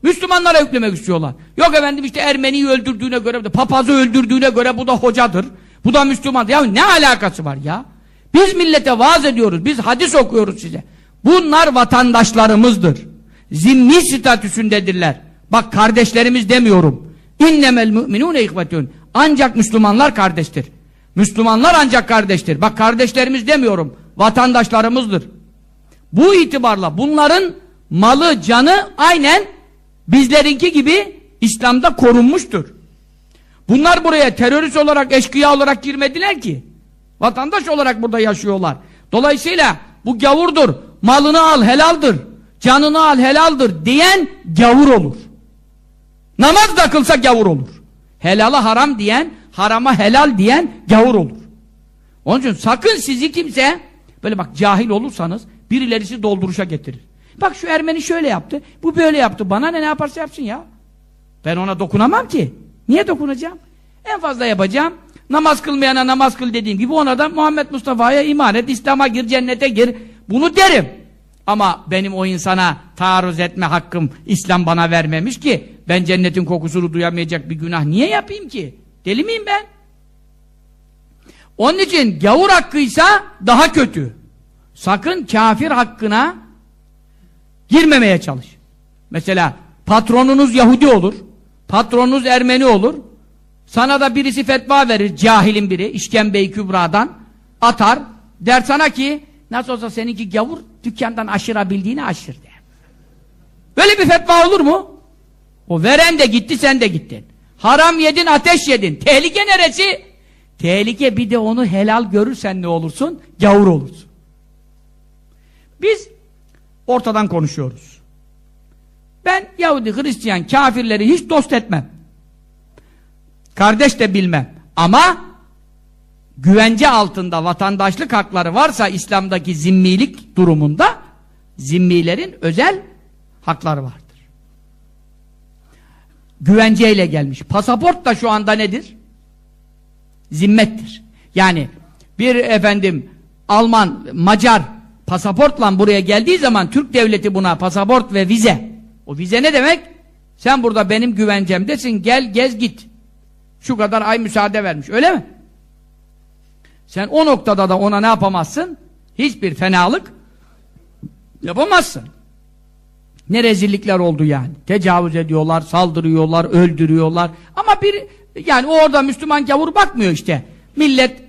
Müslümanlara yüklemek istiyorlar. Yok efendim işte Ermeniyi öldürdüğüne göre, papazı öldürdüğüne göre bu da hocadır. Bu da Müslüman. Ya ne alakası var ya? Biz millete vaaz ediyoruz. Biz hadis okuyoruz size. Bunlar vatandaşlarımızdır. Zimmi statüsündedirler. Bak kardeşlerimiz demiyorum. İnnemel müminune ihvetun. Ancak Müslümanlar kardeştir. Müslümanlar ancak kardeştir. Bak kardeşlerimiz demiyorum. Vatandaşlarımızdır. Bu itibarla bunların malı, canı aynen bizlerinki gibi İslam'da korunmuştur. Bunlar buraya terörist olarak, eşkıya olarak girmediler ki. Vatandaş olarak burada yaşıyorlar. Dolayısıyla bu gavurdur, malını al helaldir, canını al helaldir diyen gavur olur. Namaz da kılsa gavur olur. Helala haram diyen, harama helal diyen gavur olur. Onun için sakın sizi kimse, böyle bak cahil olursanız birilerisi dolduruşa getirir. Bak şu Ermeni şöyle yaptı, bu böyle yaptı, bana ne ne yaparsa yapsın ya. Ben ona dokunamam ki. Niye dokunacağım? En fazla yapacağım, namaz kılmayana namaz kıl dediğim gibi ona da Muhammed Mustafa'ya iman et, İslam'a gir, cennete gir. Bunu derim. Ama benim o insana taarruz etme hakkım İslam bana vermemiş ki ben cennetin kokusunu duyamayacak bir günah niye yapayım ki? Deli miyim ben? Onun için gavur hakkıysa daha kötü. Sakın kafir hakkına girmemeye çalış. Mesela patronunuz Yahudi olur, patronunuz Ermeni olur, sana da birisi fetva verir, cahilin biri, işkembe-i kübradan, atar, der sana ki, nasıl olsa seninki gavur, dükkandan aşırabildiğini aşır der. Böyle bir fetva olur mu? O veren de gitti, sen de gittin. Haram yedin, ateş yedin. Tehlike neresi? Tehlike bir de onu helal görürsen ne olursun? Gavur olursun. Biz ortadan konuşuyoruz. Ben Yahudi, Hristiyan, kafirleri hiç dost etmem. Kardeş de bilmem. Ama güvence altında vatandaşlık hakları varsa İslam'daki zimmilik durumunda zimmilerin özel hakları vardır. Güvenceyle gelmiş. Pasaport da şu anda nedir? Zimmettir. Yani bir efendim Alman, Macar pasaportla buraya geldiği zaman Türk devleti buna pasaport ve vize. O vize ne demek? Sen burada benim güvencemdesin gel gez git. Şu kadar ay müsaade vermiş öyle mi? Sen o noktada da ona ne yapamazsın? Hiçbir fenalık yapamazsın. Ne rezillikler oldu yani. Tecavüz ediyorlar, saldırıyorlar, öldürüyorlar. Ama bir yani orada Müslüman gavur bakmıyor işte. Millet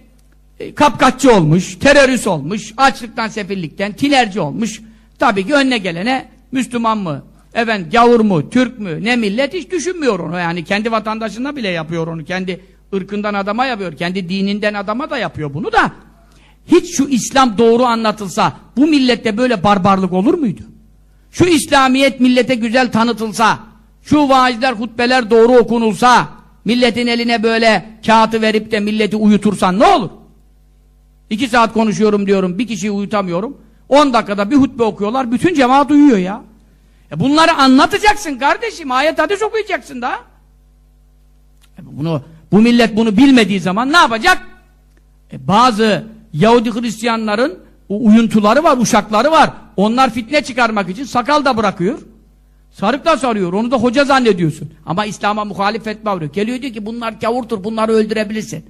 e, kapkaççı olmuş, terörist olmuş, açlıktan, sefillikten, tilerci olmuş. Tabii ki önüne gelene Müslüman mı, efendim gavur mu, Türk mü, ne millet hiç düşünmüyor onu. Yani kendi vatandaşına bile yapıyor onu. Kendi ırkından adama yapıyor. Kendi dininden adama da yapıyor bunu da. Hiç şu İslam doğru anlatılsa bu millette böyle barbarlık olur muydu? Şu İslamiyet millete güzel tanıtılsa, şu vaazler, hutbeler doğru okunulsa, milletin eline böyle kağıtı verip de milleti uyutursan ne olur? İki saat konuşuyorum diyorum, bir kişiyi uyutamıyorum. On dakikada bir hutbe okuyorlar, bütün cemaat uyuyor ya. E bunları anlatacaksın kardeşim, ayet hadis okuyacaksın da. E bunu, bu millet bunu bilmediği zaman ne yapacak? E bazı Yahudi Hristiyanların uyuntuları var, uşakları var. Onlar fitne çıkarmak için sakal da bırakıyor. Sarık da sarıyor. Onu da hoca zannediyorsun. Ama İslam'a muhalif fetva veriyor. Geliyor diyor ki bunlar gavurdur, bunları öldürebilirsin.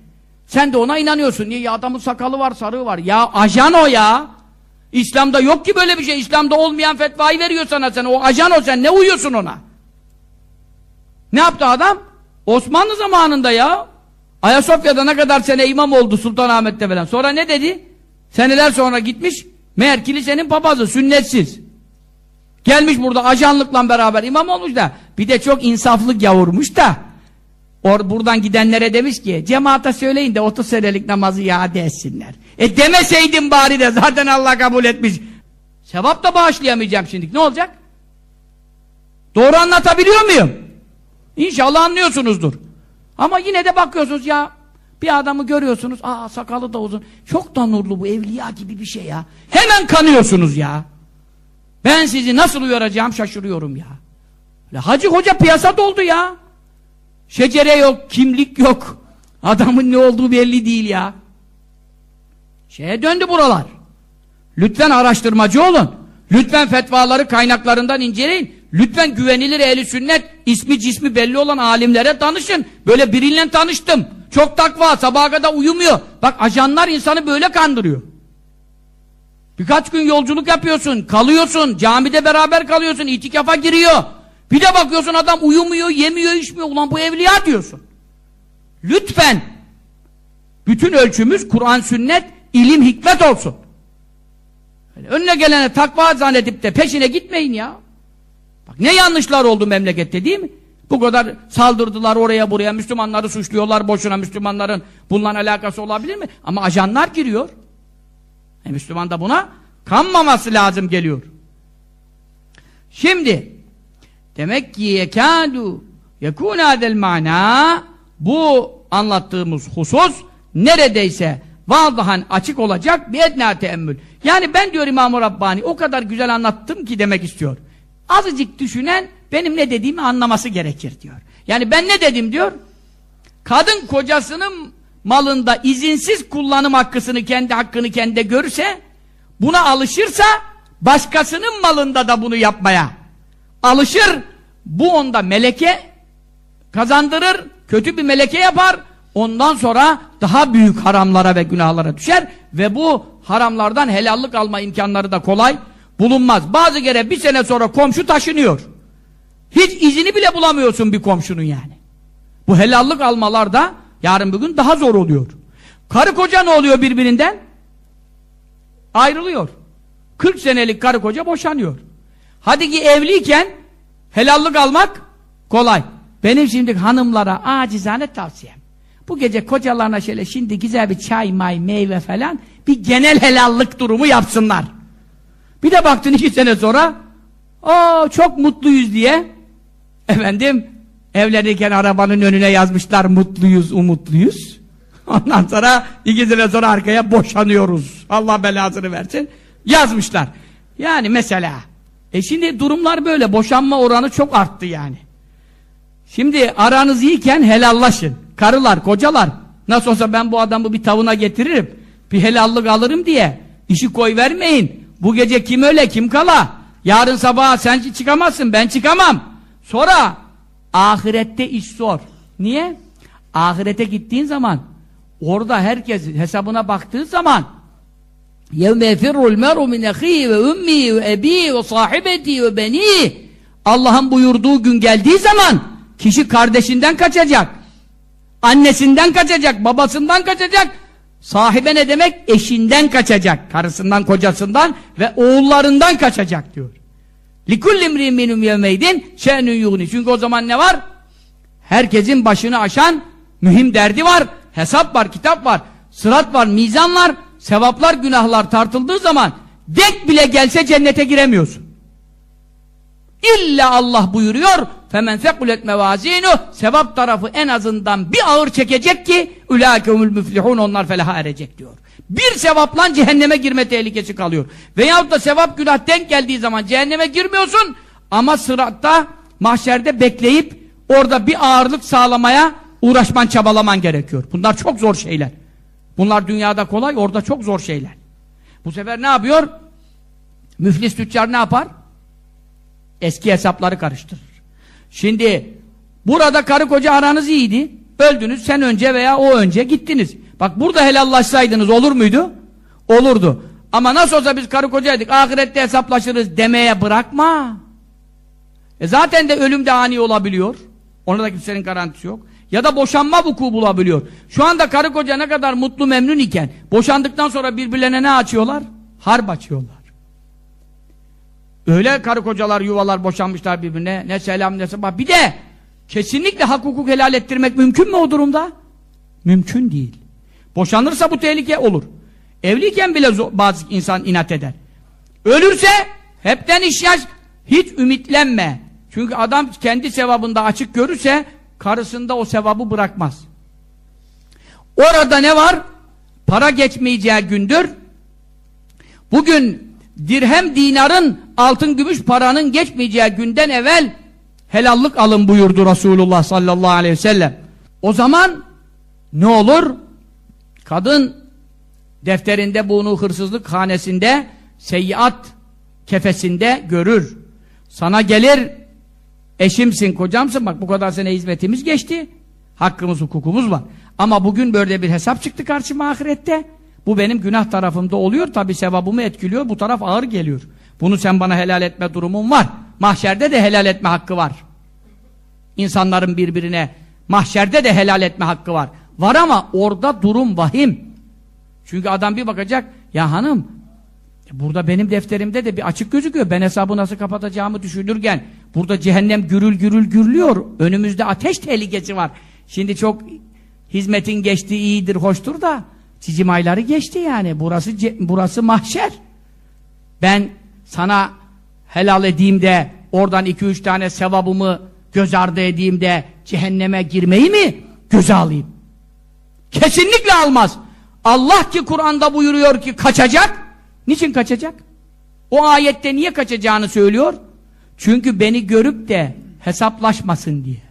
Sen de ona inanıyorsun. Niye? Ya adamın sakalı var, sarığı var. Ya ajan o ya. İslam'da yok ki böyle bir şey. İslam'da olmayan fetvayı veriyor sana sen. O ajan o sen. Ne uyuyorsun ona? Ne yaptı adam? Osmanlı zamanında ya. Ayasofya'da ne kadar sene imam oldu Sultanahmet'te falan. Sonra ne dedi? Seneler sonra gitmiş. Meğer kilisenin papazı, sünnetsiz. Gelmiş burada ajanlıkla beraber imam olmuş da bir de çok insaflı gavurmuş da or buradan gidenlere demiş ki cemaate söyleyin de 30 senelik namazı iade etsinler. E demeseydin bari de zaten Allah kabul etmiş. Sevap da bağışlayamayacağım şimdi. Ne olacak? Doğru anlatabiliyor muyum? İnşallah anlıyorsunuzdur. Ama yine de bakıyorsunuz ya bir adamı görüyorsunuz. Aa sakalı da uzun. Çok da nurlu bu evliya gibi bir şey ya. Hemen kanıyorsunuz ya. Ben sizi nasıl uyaracağım şaşırıyorum ya. Hacı hoca piyasa doldu ya. Şecere yok, kimlik yok. Adamın ne olduğu belli değil ya. Şeye döndü buralar. Lütfen araştırmacı olun. Lütfen fetvaları kaynaklarından inceleyin. Lütfen güvenilir ehli sünnet, ismi cismi belli olan alimlere danışın. Böyle biriyle tanıştım. Çok takva, sabaha kadar uyumuyor. Bak ajanlar insanı böyle kandırıyor. Birkaç gün yolculuk yapıyorsun, kalıyorsun, camide beraber kalıyorsun, itikafa giriyor. Bir de bakıyorsun adam uyumuyor, yemiyor, içmiyor. Ulan bu evliya diyorsun. Lütfen bütün ölçümüz Kur'an, sünnet, ilim, hikmet olsun. Yani önüne gelene takva zannedip de peşine gitmeyin ya. Bak ne yanlışlar oldu memlekette değil mi? Bu kadar saldırdılar oraya buraya, Müslümanları suçluyorlar boşuna, Müslümanların bununla alakası olabilir mi? Ama ajanlar giriyor. E Müslüman da buna kanmaması lazım geliyor. Şimdi demek ki yekâdû yekûnâdel mana bu anlattığımız husus neredeyse vallahan açık olacak bir etnâ teemmül. Yani ben diyor İmam-ı Rabbani o kadar güzel anlattım ki demek istiyor. Azıcık düşünen benim ne dediğimi anlaması gerekir diyor. Yani ben ne dedim diyor? Kadın kocasının malında izinsiz kullanım hakkısını kendi hakkını kendi görürse buna alışırsa başkasının malında da bunu yapmaya alışır. Bu onda meleke kazandırır, kötü bir meleke yapar. Ondan sonra daha büyük haramlara ve günahlara düşer ve bu haramlardan helallik alma imkanları da kolay bulunmaz. Bazı kere bir sene sonra komşu taşınıyor. Hiç izini bile bulamıyorsun bir komşunun yani. Bu helallik almalar da yarın bugün daha zor oluyor. Karı koca ne oluyor birbirinden? Ayrılıyor. 40 senelik karı koca boşanıyor. Hadi ki evliyken helallik almak kolay. Benim şimdi hanımlara acizane tavsiyem. Bu gece kocalarına şöyle şimdi güzel bir çay, may, meyve falan bir genel helallik durumu yapsınlar. Bir de baktın iki sene sonra aa çok mutluyuz diye efendim evlenirken arabanın önüne yazmışlar mutluyuz, umutluyuz. Ondan sonra iki sene sonra arkaya boşanıyoruz. Allah belasını versin. Yazmışlar. Yani mesela e şimdi durumlar böyle. Boşanma oranı çok arttı yani. Şimdi aranız iyiyken helallaşın. Karılar, kocalar. Nasıl olsa ben bu adamı bir tavına getiririm. Bir helallik alırım diye. işi koy vermeyin. Bu gece kim öle kim kala. Yarın sabah sen çıkamazsın ben çıkamam. Sonra ahirette iş zor. Niye? Ahirete gittiğin zaman orada herkes hesabına baktığı zaman يَوْمَ يَفِرُّ الْمَرُ مِنْ اَخِيهِ وَاُمِّهِ وَاَب۪يهِ وَصَاحِبَتِهِ وَبَن۪يهِ Allah'ın buyurduğu gün geldiği zaman kişi kardeşinden kaçacak. Annesinden kaçacak, babasından kaçacak. Sahibe ne demek? Eşinden kaçacak. Karısından, kocasından ve oğullarından kaçacak diyor. لِكُلِّ اِمْرِينْ مِنُمْ يَوْمَيْدٍ شَأْنُ يُغْنِ Çünkü o zaman ne var? Herkesin başını aşan mühim derdi var. Hesap var, kitap var. Sırat var, mizan var. Sevaplar, günahlar tartıldığı zaman denk bile gelse cennete giremiyorsun. İlla Allah buyuruyor Femen fekulet mevazinu sevap tarafı en azından bir ağır çekecek ki ulâkeumul müflihun onlar felaha erecek diyor. Bir sevaplan cehenneme girme tehlikesi kalıyor. Veyahut da sevap günah denk geldiği zaman cehenneme girmiyorsun ama sıratta mahşerde bekleyip orada bir ağırlık sağlamaya uğraşman çabalaman gerekiyor. Bunlar çok zor şeyler. Bunlar dünyada kolay orada çok zor şeyler. Bu sefer ne yapıyor? Müflis tüccar ne yapar? Eski hesapları karıştırır. Şimdi burada karı koca aranız iyiydi. Öldünüz sen önce veya o önce gittiniz. Bak burada helallaşsaydınız olur muydu? Olurdu. Ama nasıl olsa biz karı kocaydık ahirette hesaplaşırız demeye bırakma. E zaten de ölüm de ani olabiliyor. Ona da kimsenin garantisi yok. Ya da boşanma vuku bulabiliyor. Şu anda karı koca ne kadar mutlu memnun iken boşandıktan sonra birbirlerine ne açıyorlar? Harp açıyorlar. Öyle karı kocalar yuvalar boşanmışlar birbirine. Ne selam ne sabah. Bir de kesinlikle hak hukuk helal ettirmek mümkün mü o durumda? Mümkün değil. Boşanırsa bu tehlike olur. Evliyken bile bazı insan inat eder. Ölürse hepten iş yaş hiç ümitlenme. Çünkü adam kendi sevabında açık görürse karısında o sevabı bırakmaz. Orada ne var? Para geçmeyeceği gündür. Bugün dirhem dinarın altın gümüş paranın geçmeyeceği günden evvel helallık alın buyurdu Resulullah sallallahu aleyhi ve sellem. O zaman ne olur? Kadın defterinde bunu hırsızlık hanesinde seyyiat kefesinde görür. Sana gelir eşimsin, kocamsın bak bu kadar sene hizmetimiz geçti. Hakkımız, hukukumuz var. Ama bugün böyle bir hesap çıktı karşıma ahirette. Bu benim günah tarafımda oluyor. Tabi sevabımı etkiliyor. Bu taraf ağır geliyor. Bunu sen bana helal etme durumun var. Mahşerde de helal etme hakkı var. İnsanların birbirine mahşerde de helal etme hakkı var. Var ama orada durum vahim. Çünkü adam bir bakacak, ya hanım, burada benim defterimde de bir açık gözüküyor. Ben hesabı nasıl kapatacağımı düşünürken, burada cehennem gürül gürül gürlüyor. Önümüzde ateş tehlikesi var. Şimdi çok hizmetin geçtiği iyidir, hoştur da, cicim ayları geçti yani. Burası, burası mahşer. Ben sana helal edeyim de, oradan iki üç tane sevabımı göz ardı edeyim de, cehenneme girmeyi mi göze alayım? Kesinlikle almaz. Allah ki Kur'an'da buyuruyor ki kaçacak. Niçin kaçacak? O ayette niye kaçacağını söylüyor? Çünkü beni görüp de hesaplaşmasın diye.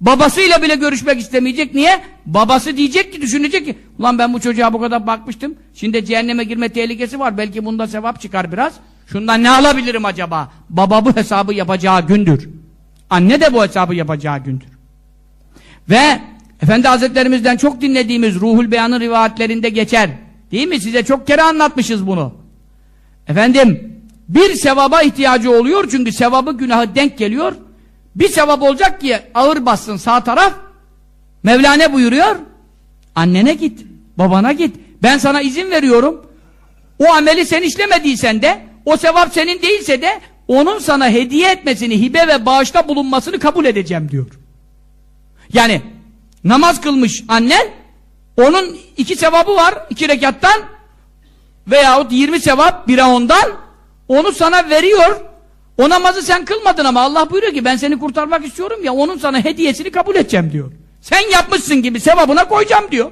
Babasıyla bile görüşmek istemeyecek. Niye? Babası diyecek ki, düşünecek ki ulan ben bu çocuğa bu kadar bakmıştım. Şimdi cehenneme girme tehlikesi var. Belki bunda sevap çıkar biraz. Şundan ne alabilirim acaba? Baba bu hesabı yapacağı gündür. Anne de bu hesabı yapacağı gündür. Ve Efendi Hazretlerimizden çok dinlediğimiz Ruhul Beyan'ın rivayetlerinde geçer. Değil mi? Size çok kere anlatmışız bunu. Efendim, bir sevaba ihtiyacı oluyor çünkü sevabı günahı denk geliyor. Bir sevap olacak ki ağır bassın sağ taraf. Mevlane buyuruyor. Annene git, babana git. Ben sana izin veriyorum. O ameli sen işlemediysen de, o sevap senin değilse de, onun sana hediye etmesini, hibe ve bağışta bulunmasını kabul edeceğim diyor. Yani namaz kılmış annen onun iki sevabı var iki rekattan veyahut yirmi sevap bire ondan onu sana veriyor o namazı sen kılmadın ama Allah buyuruyor ki ben seni kurtarmak istiyorum ya onun sana hediyesini kabul edeceğim diyor sen yapmışsın gibi sevabına koyacağım diyor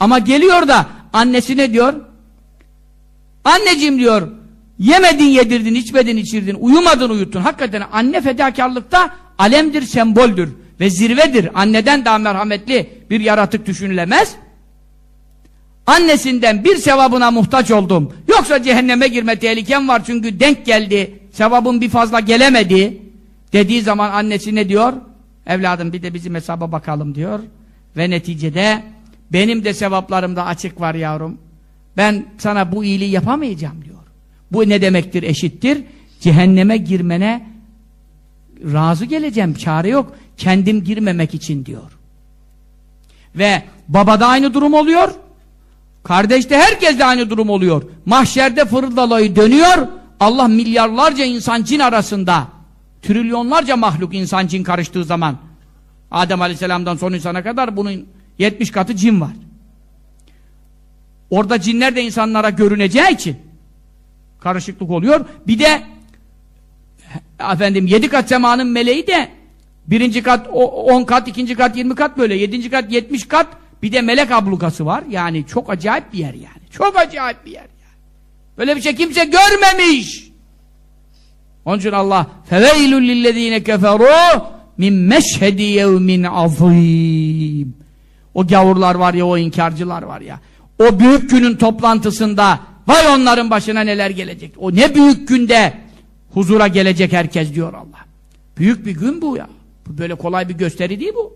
ama geliyor da annesine diyor anneciğim diyor yemedin yedirdin içmedin içirdin uyumadın uyuttun hakikaten anne fedakarlıkta alemdir semboldür ve zirvedir. Anneden daha merhametli bir yaratık düşünülemez. Annesinden bir sevabına muhtaç oldum. Yoksa cehenneme girme tehlikem var çünkü denk geldi. Sevabın bir fazla gelemedi. Dediği zaman annesi ne diyor? Evladım bir de bizim hesaba bakalım diyor. Ve neticede benim de sevaplarımda açık var yavrum. Ben sana bu iyiliği yapamayacağım diyor. Bu ne demektir eşittir? Cehenneme girmene razı geleceğim, çare yok. Kendim girmemek için diyor. Ve babada aynı durum oluyor. Kardeşte herkeste aynı durum oluyor. Mahşerde fırıldalayı dönüyor. Allah milyarlarca insan cin arasında trilyonlarca mahluk insan cin karıştığı zaman Adem Aleyhisselam'dan son insana kadar bunun 70 katı cin var. Orada cinler de insanlara görüneceği için karışıklık oluyor. Bir de efendim yedi kat semanın meleği de birinci kat on kat, ikinci kat yirmi kat böyle, yedinci kat yetmiş kat bir de melek ablukası var. Yani çok acayip bir yer yani. Çok acayip bir yer. Böyle bir şey kimse görmemiş. Onun için Allah فَوَيْلُ لِلَّذ۪ينَ كَفَرُوا min meşhedi yevmin azim. O gavurlar var ya, o inkarcılar var ya. O büyük günün toplantısında vay onların başına neler gelecek. O ne büyük günde huzura gelecek herkes diyor Allah. Büyük bir gün bu ya. Bu böyle kolay bir gösteri değil bu.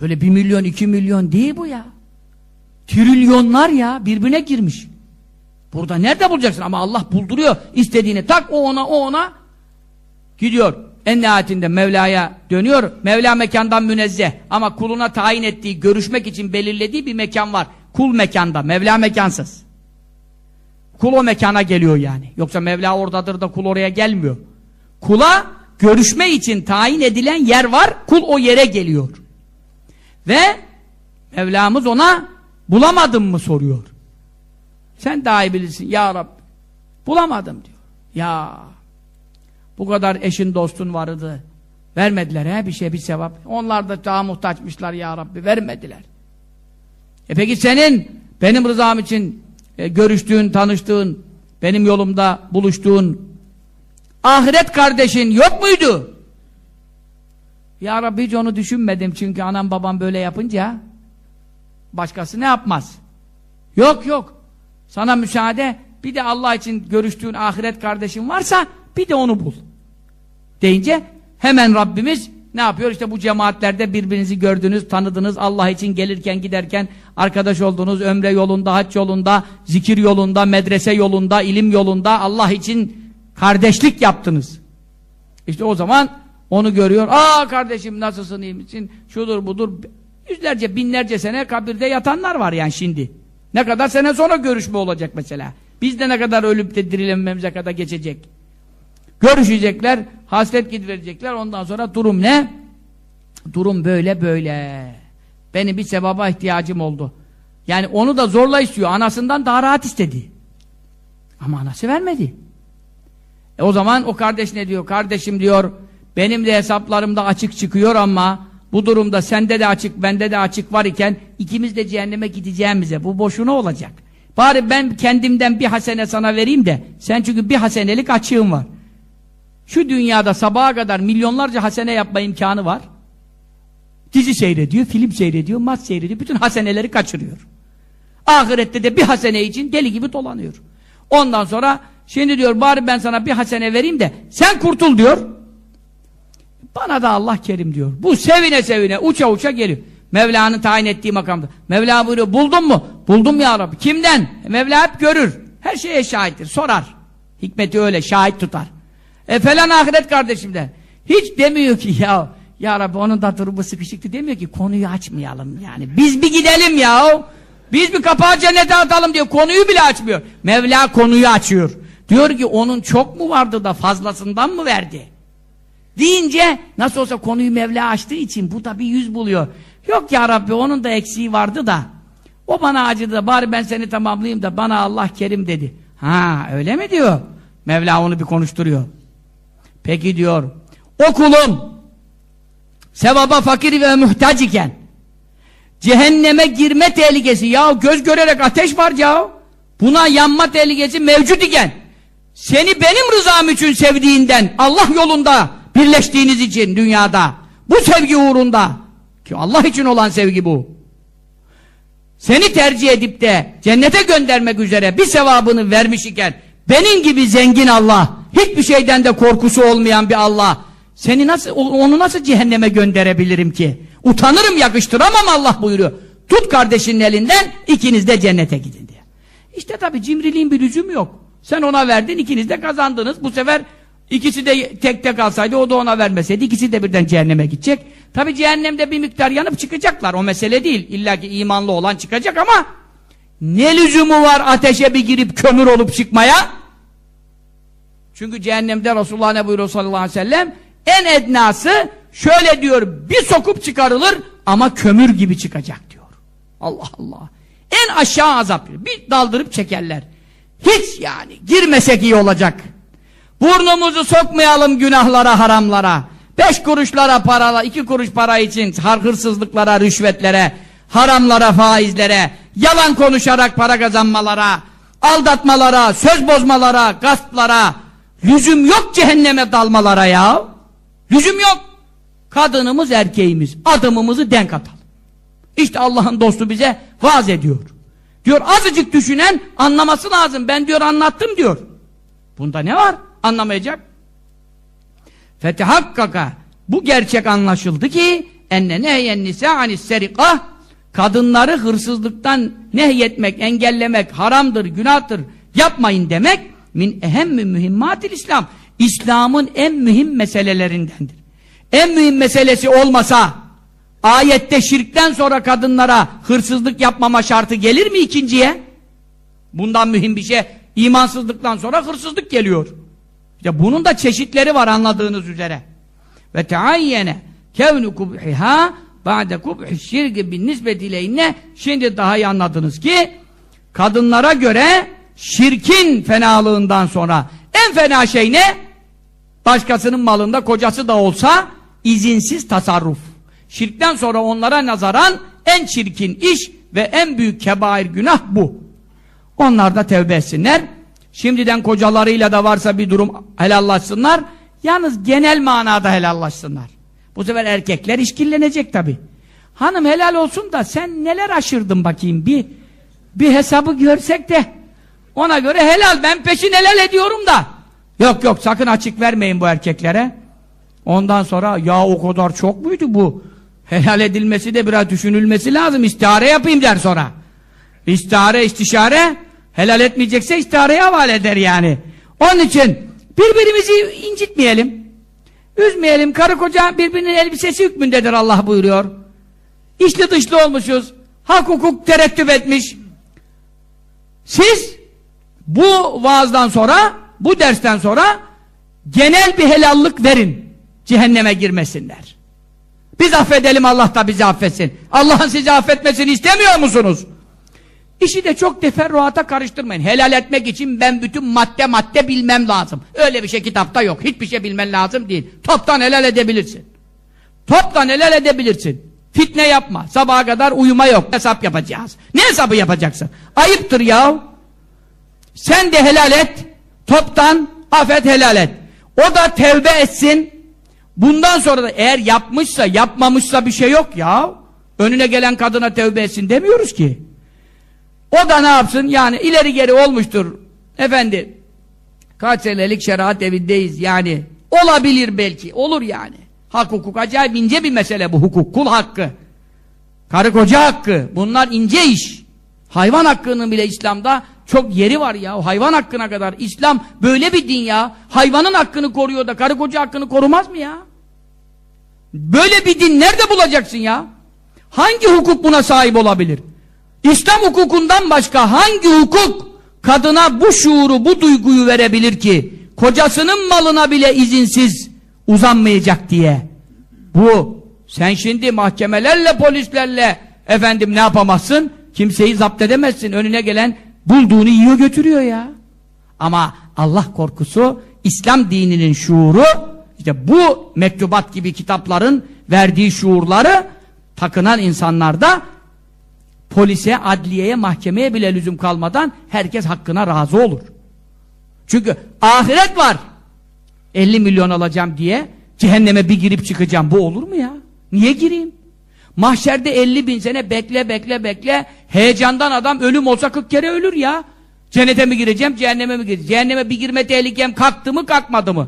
Böyle bir milyon, iki milyon değil bu ya. Trilyonlar ya birbirine girmiş. Burada nerede bulacaksın? Ama Allah bulduruyor. istediğini tak o ona o ona gidiyor. en nihayetinde Mevla'ya dönüyor. Mevla mekandan münezzeh. Ama kuluna tayin ettiği, görüşmek için belirlediği bir mekan var. Kul mekanda, Mevla mekansız. Kul o mekana geliyor yani. Yoksa Mevla oradadır da kul oraya gelmiyor. Kula görüşme için tayin edilen yer var, kul o yere geliyor. Ve Mevlamız ona bulamadın mı soruyor. Sen daha iyi bilirsin ya Rab. Bulamadım diyor. Ya bu kadar eşin dostun vardı. Vermediler he bir şey bir sevap. Onlar da daha muhtaçmışlar ya Rabbi vermediler. E peki senin benim rızam için e, görüştüğün, tanıştığın, benim yolumda buluştuğun ahiret kardeşin yok muydu? Ya Rabbi hiç onu düşünmedim çünkü anam babam böyle yapınca başkası ne yapmaz? Yok yok. Sana müsaade bir de Allah için görüştüğün ahiret kardeşin varsa bir de onu bul. Deyince hemen Rabbimiz ne yapıyor? İşte bu cemaatlerde birbirinizi gördünüz, tanıdınız, Allah için gelirken giderken arkadaş oldunuz, ömre yolunda, hac yolunda, zikir yolunda, medrese yolunda, ilim yolunda Allah için kardeşlik yaptınız. İşte o zaman onu görüyor. Aa kardeşim nasılsın, iyi misin? Şudur budur. Yüzlerce, binlerce sene kabirde yatanlar var yani şimdi. Ne kadar sene sonra görüşme olacak mesela. Biz de ne kadar ölüp de dirilememize kadar geçecek. Görüşecekler, hasret giderecekler. Ondan sonra durum ne? Durum böyle böyle. Benim bir sevaba ihtiyacım oldu. Yani onu da zorla istiyor. Anasından daha rahat istedi. Ama anası vermedi. E o zaman o kardeş ne diyor? Kardeşim diyor, benim de hesaplarımda açık çıkıyor ama bu durumda sende de açık, bende de açık var iken ikimiz de cehenneme gideceğimize. Bu boşuna olacak. Bari ben kendimden bir hasene sana vereyim de sen çünkü bir hasenelik açığın var. Şu dünyada sabaha kadar milyonlarca hasene yapma imkanı var. Dizi seyrediyor, film seyrediyor, maç seyrediyor. Bütün haseneleri kaçırıyor. Ahirette de bir hasene için deli gibi dolanıyor. Ondan sonra şimdi diyor bari ben sana bir hasene vereyim de sen kurtul diyor. Bana da Allah kerim diyor. Bu sevine sevine uça uça geliyor. Mevla'nın tayin ettiği makamda. Mevla buyuruyor buldun mu? Buldum ya Rabbi. Kimden? Mevla hep görür. Her şeye şahittir. Sorar. Hikmeti öyle şahit tutar. E falan ahiret kardeşimden. Hiç demiyor ki ya ya Rabbi onun da durumu sıkışıktı demiyor ki konuyu açmayalım yani. Biz bir gidelim ya. Biz bir kapağı cennete atalım diyor. Konuyu bile açmıyor. Mevla konuyu açıyor. Diyor ki onun çok mu vardı da fazlasından mı verdi? Deyince nasıl olsa konuyu Mevla açtığı için bu da bir yüz buluyor. Yok ya Rabbi onun da eksiği vardı da o bana acıdı da bari ben seni tamamlayayım da bana Allah kerim dedi. Ha öyle mi diyor? Mevla onu bir konuşturuyor. Peki diyor o sevaba fakir ve muhtaç iken cehenneme girme tehlikesi ya göz görerek ateş var ya buna yanma tehlikesi mevcut iken seni benim rızam için sevdiğinden Allah yolunda birleştiğiniz için dünyada bu sevgi uğrunda ki Allah için olan sevgi bu. Seni tercih edip de cennete göndermek üzere bir sevabını vermiş iken benim gibi zengin Allah hiçbir şeyden de korkusu olmayan bir Allah seni nasıl onu nasıl cehenneme gönderebilirim ki? Utanırım yakıştıramam Allah buyuruyor. Tut kardeşinin elinden ikiniz de cennete gidin diye. İşte tabi cimriliğin bir lüzumu yok. Sen ona verdin ikiniz de kazandınız. Bu sefer İkisi de tek tek alsaydı o da ona vermeseydi ikisi de birden cehenneme gidecek. Tabi cehennemde bir miktar yanıp çıkacaklar o mesele değil. İlla ki imanlı olan çıkacak ama ne lüzumu var ateşe bir girip kömür olup çıkmaya? Çünkü cehennemde Resulullah ne buyuruyor sallallahu aleyhi ve sellem en ednası şöyle diyor bir sokup çıkarılır ama kömür gibi çıkacak diyor. Allah Allah. En aşağı azap bir daldırıp çekerler. Hiç yani girmesek iyi olacak. Burnumuzu sokmayalım günahlara, haramlara. Beş kuruşlara paralar, iki kuruş para için hırsızlıklara, rüşvetlere, haramlara, faizlere, yalan konuşarak para kazanmalara, aldatmalara, söz bozmalara, gasplara, lüzum yok cehenneme dalmalara ya. Lüzum yok. Kadınımız, erkeğimiz, adımımızı denk atalım. İşte Allah'ın dostu bize vaaz ediyor. Diyor azıcık düşünen anlaması lazım. Ben diyor anlattım diyor. Bunda ne var? Anlamayacak. Fetehakkaka bu gerçek anlaşıldı ki enne nehyen nisa anis serikah kadınları hırsızlıktan nehyetmek, engellemek haramdır, günahtır, yapmayın demek min ehemmi mühimmatil İslam. İslam'ın en mühim meselelerindendir. En mühim meselesi olmasa ayette şirkten sonra kadınlara hırsızlık yapmama şartı gelir mi ikinciye? Bundan mühim bir şey imansızlıktan sonra hırsızlık geliyor. İşte bunun da çeşitleri var anladığınız üzere. Ve teayyene kevnu kubhiha ba'de kubhi şirki bin nisbeti ileyne şimdi daha iyi anladınız ki kadınlara göre şirkin fenalığından sonra en fena şey ne? Başkasının malında kocası da olsa izinsiz tasarruf. Şirkten sonra onlara nazaran en çirkin iş ve en büyük kebair günah bu. Onlar da tevbe etsinler. Şimdiden kocalarıyla da varsa bir durum helallaşsınlar. Yalnız genel manada helallaşsınlar. Bu sefer erkekler işkillenecek tabi. Hanım helal olsun da sen neler aşırdın bakayım? Bir bir hesabı görsek de ona göre helal. Ben peşin helal ediyorum da. Yok yok sakın açık vermeyin bu erkeklere. Ondan sonra ya o kadar çok muydu bu? Helal edilmesi de biraz düşünülmesi lazım. İstihare yapayım der sonra. İstihare istişare helal etmeyecekse istihareye havale eder yani onun için birbirimizi incitmeyelim üzmeyelim karı koca birbirinin elbisesi hükmündedir Allah buyuruyor içli dışlı olmuşuz hak hukuk terettüp etmiş siz bu vaazdan sonra, bu dersten sonra genel bir helallık verin. Cehenneme girmesinler. Biz affedelim Allah da bizi affetsin. Allah'ın sizi affetmesini istemiyor musunuz? İşi de çok teferruata karıştırmayın. Helal etmek için ben bütün madde madde bilmem lazım. Öyle bir şey kitapta yok. Hiçbir şey bilmen lazım değil. Toptan helal edebilirsin. Toptan helal edebilirsin. Fitne yapma. Sabaha kadar uyuma yok. Hesap yapacağız. Ne hesabı yapacaksın? Ayıptır ya. Sen de helal et. Toptan afet helal et. O da tevbe etsin. Bundan sonra da eğer yapmışsa yapmamışsa bir şey yok ya. Önüne gelen kadına tevbe etsin demiyoruz ki. O da ne yapsın? Yani ileri geri olmuştur. Efendi kaç senelik şeriat evindeyiz yani. Olabilir belki. Olur yani. Hak hukuk acayip ince bir mesele bu hukuk. Kul hakkı. Karı koca hakkı. Bunlar ince iş. Hayvan hakkının bile İslam'da çok yeri var ya. Hayvan hakkına kadar. İslam böyle bir din ya. Hayvanın hakkını koruyor da karı koca hakkını korumaz mı ya? Böyle bir din nerede bulacaksın ya? Hangi hukuk buna sahip olabilir? İslam hukukundan başka hangi hukuk kadına bu şuuru, bu duyguyu verebilir ki kocasının malına bile izinsiz uzanmayacak diye. Bu sen şimdi mahkemelerle polislerle efendim ne yapamazsın? Kimseyi zapt edemezsin. Önüne gelen bulduğunu yiyor götürüyor ya. Ama Allah korkusu İslam dininin şuuru işte bu mektubat gibi kitapların verdiği şuurları takınan insanlarda polise, adliyeye, mahkemeye bile lüzum kalmadan herkes hakkına razı olur. Çünkü ahiret var. 50 milyon alacağım diye cehenneme bir girip çıkacağım. Bu olur mu ya? Niye gireyim? Mahşerde 50 bin sene bekle bekle bekle heyecandan adam ölüm olsa 40 kere ölür ya. Cennete mi gireceğim, cehenneme mi gireceğim? Cehenneme bir girme tehlikem kalktı mı kalkmadı mı?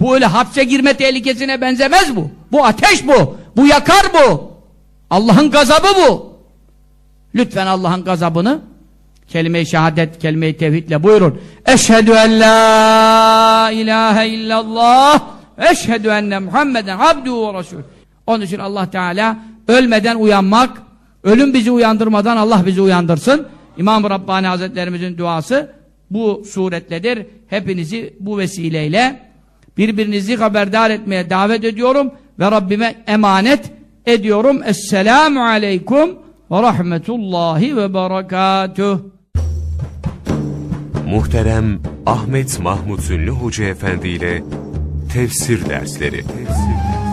Bu öyle hapse girme tehlikesine benzemez bu. Bu ateş bu. Bu yakar bu. Allah'ın gazabı bu. Lütfen Allah'ın gazabını kelime-i şehadet, kelime-i tevhidle buyurun. Eşhedü en la ilahe illallah eşhedü enne Muhammeden abduhu ve resul. Onun için Allah Teala ölmeden uyanmak, ölüm bizi uyandırmadan Allah bizi uyandırsın. İmam-ı Rabbani Hazretlerimizin duası bu suretledir. Hepinizi bu vesileyle birbirinizi haberdar etmeye davet ediyorum ve Rabbime emanet ediyorum. Esselamu Aleyküm ve Rahmetullahi ve Berekatuh. Muhterem Ahmet Mahmut Ünlü Hoca Efendi ile Tefsir Dersleri Tefsir.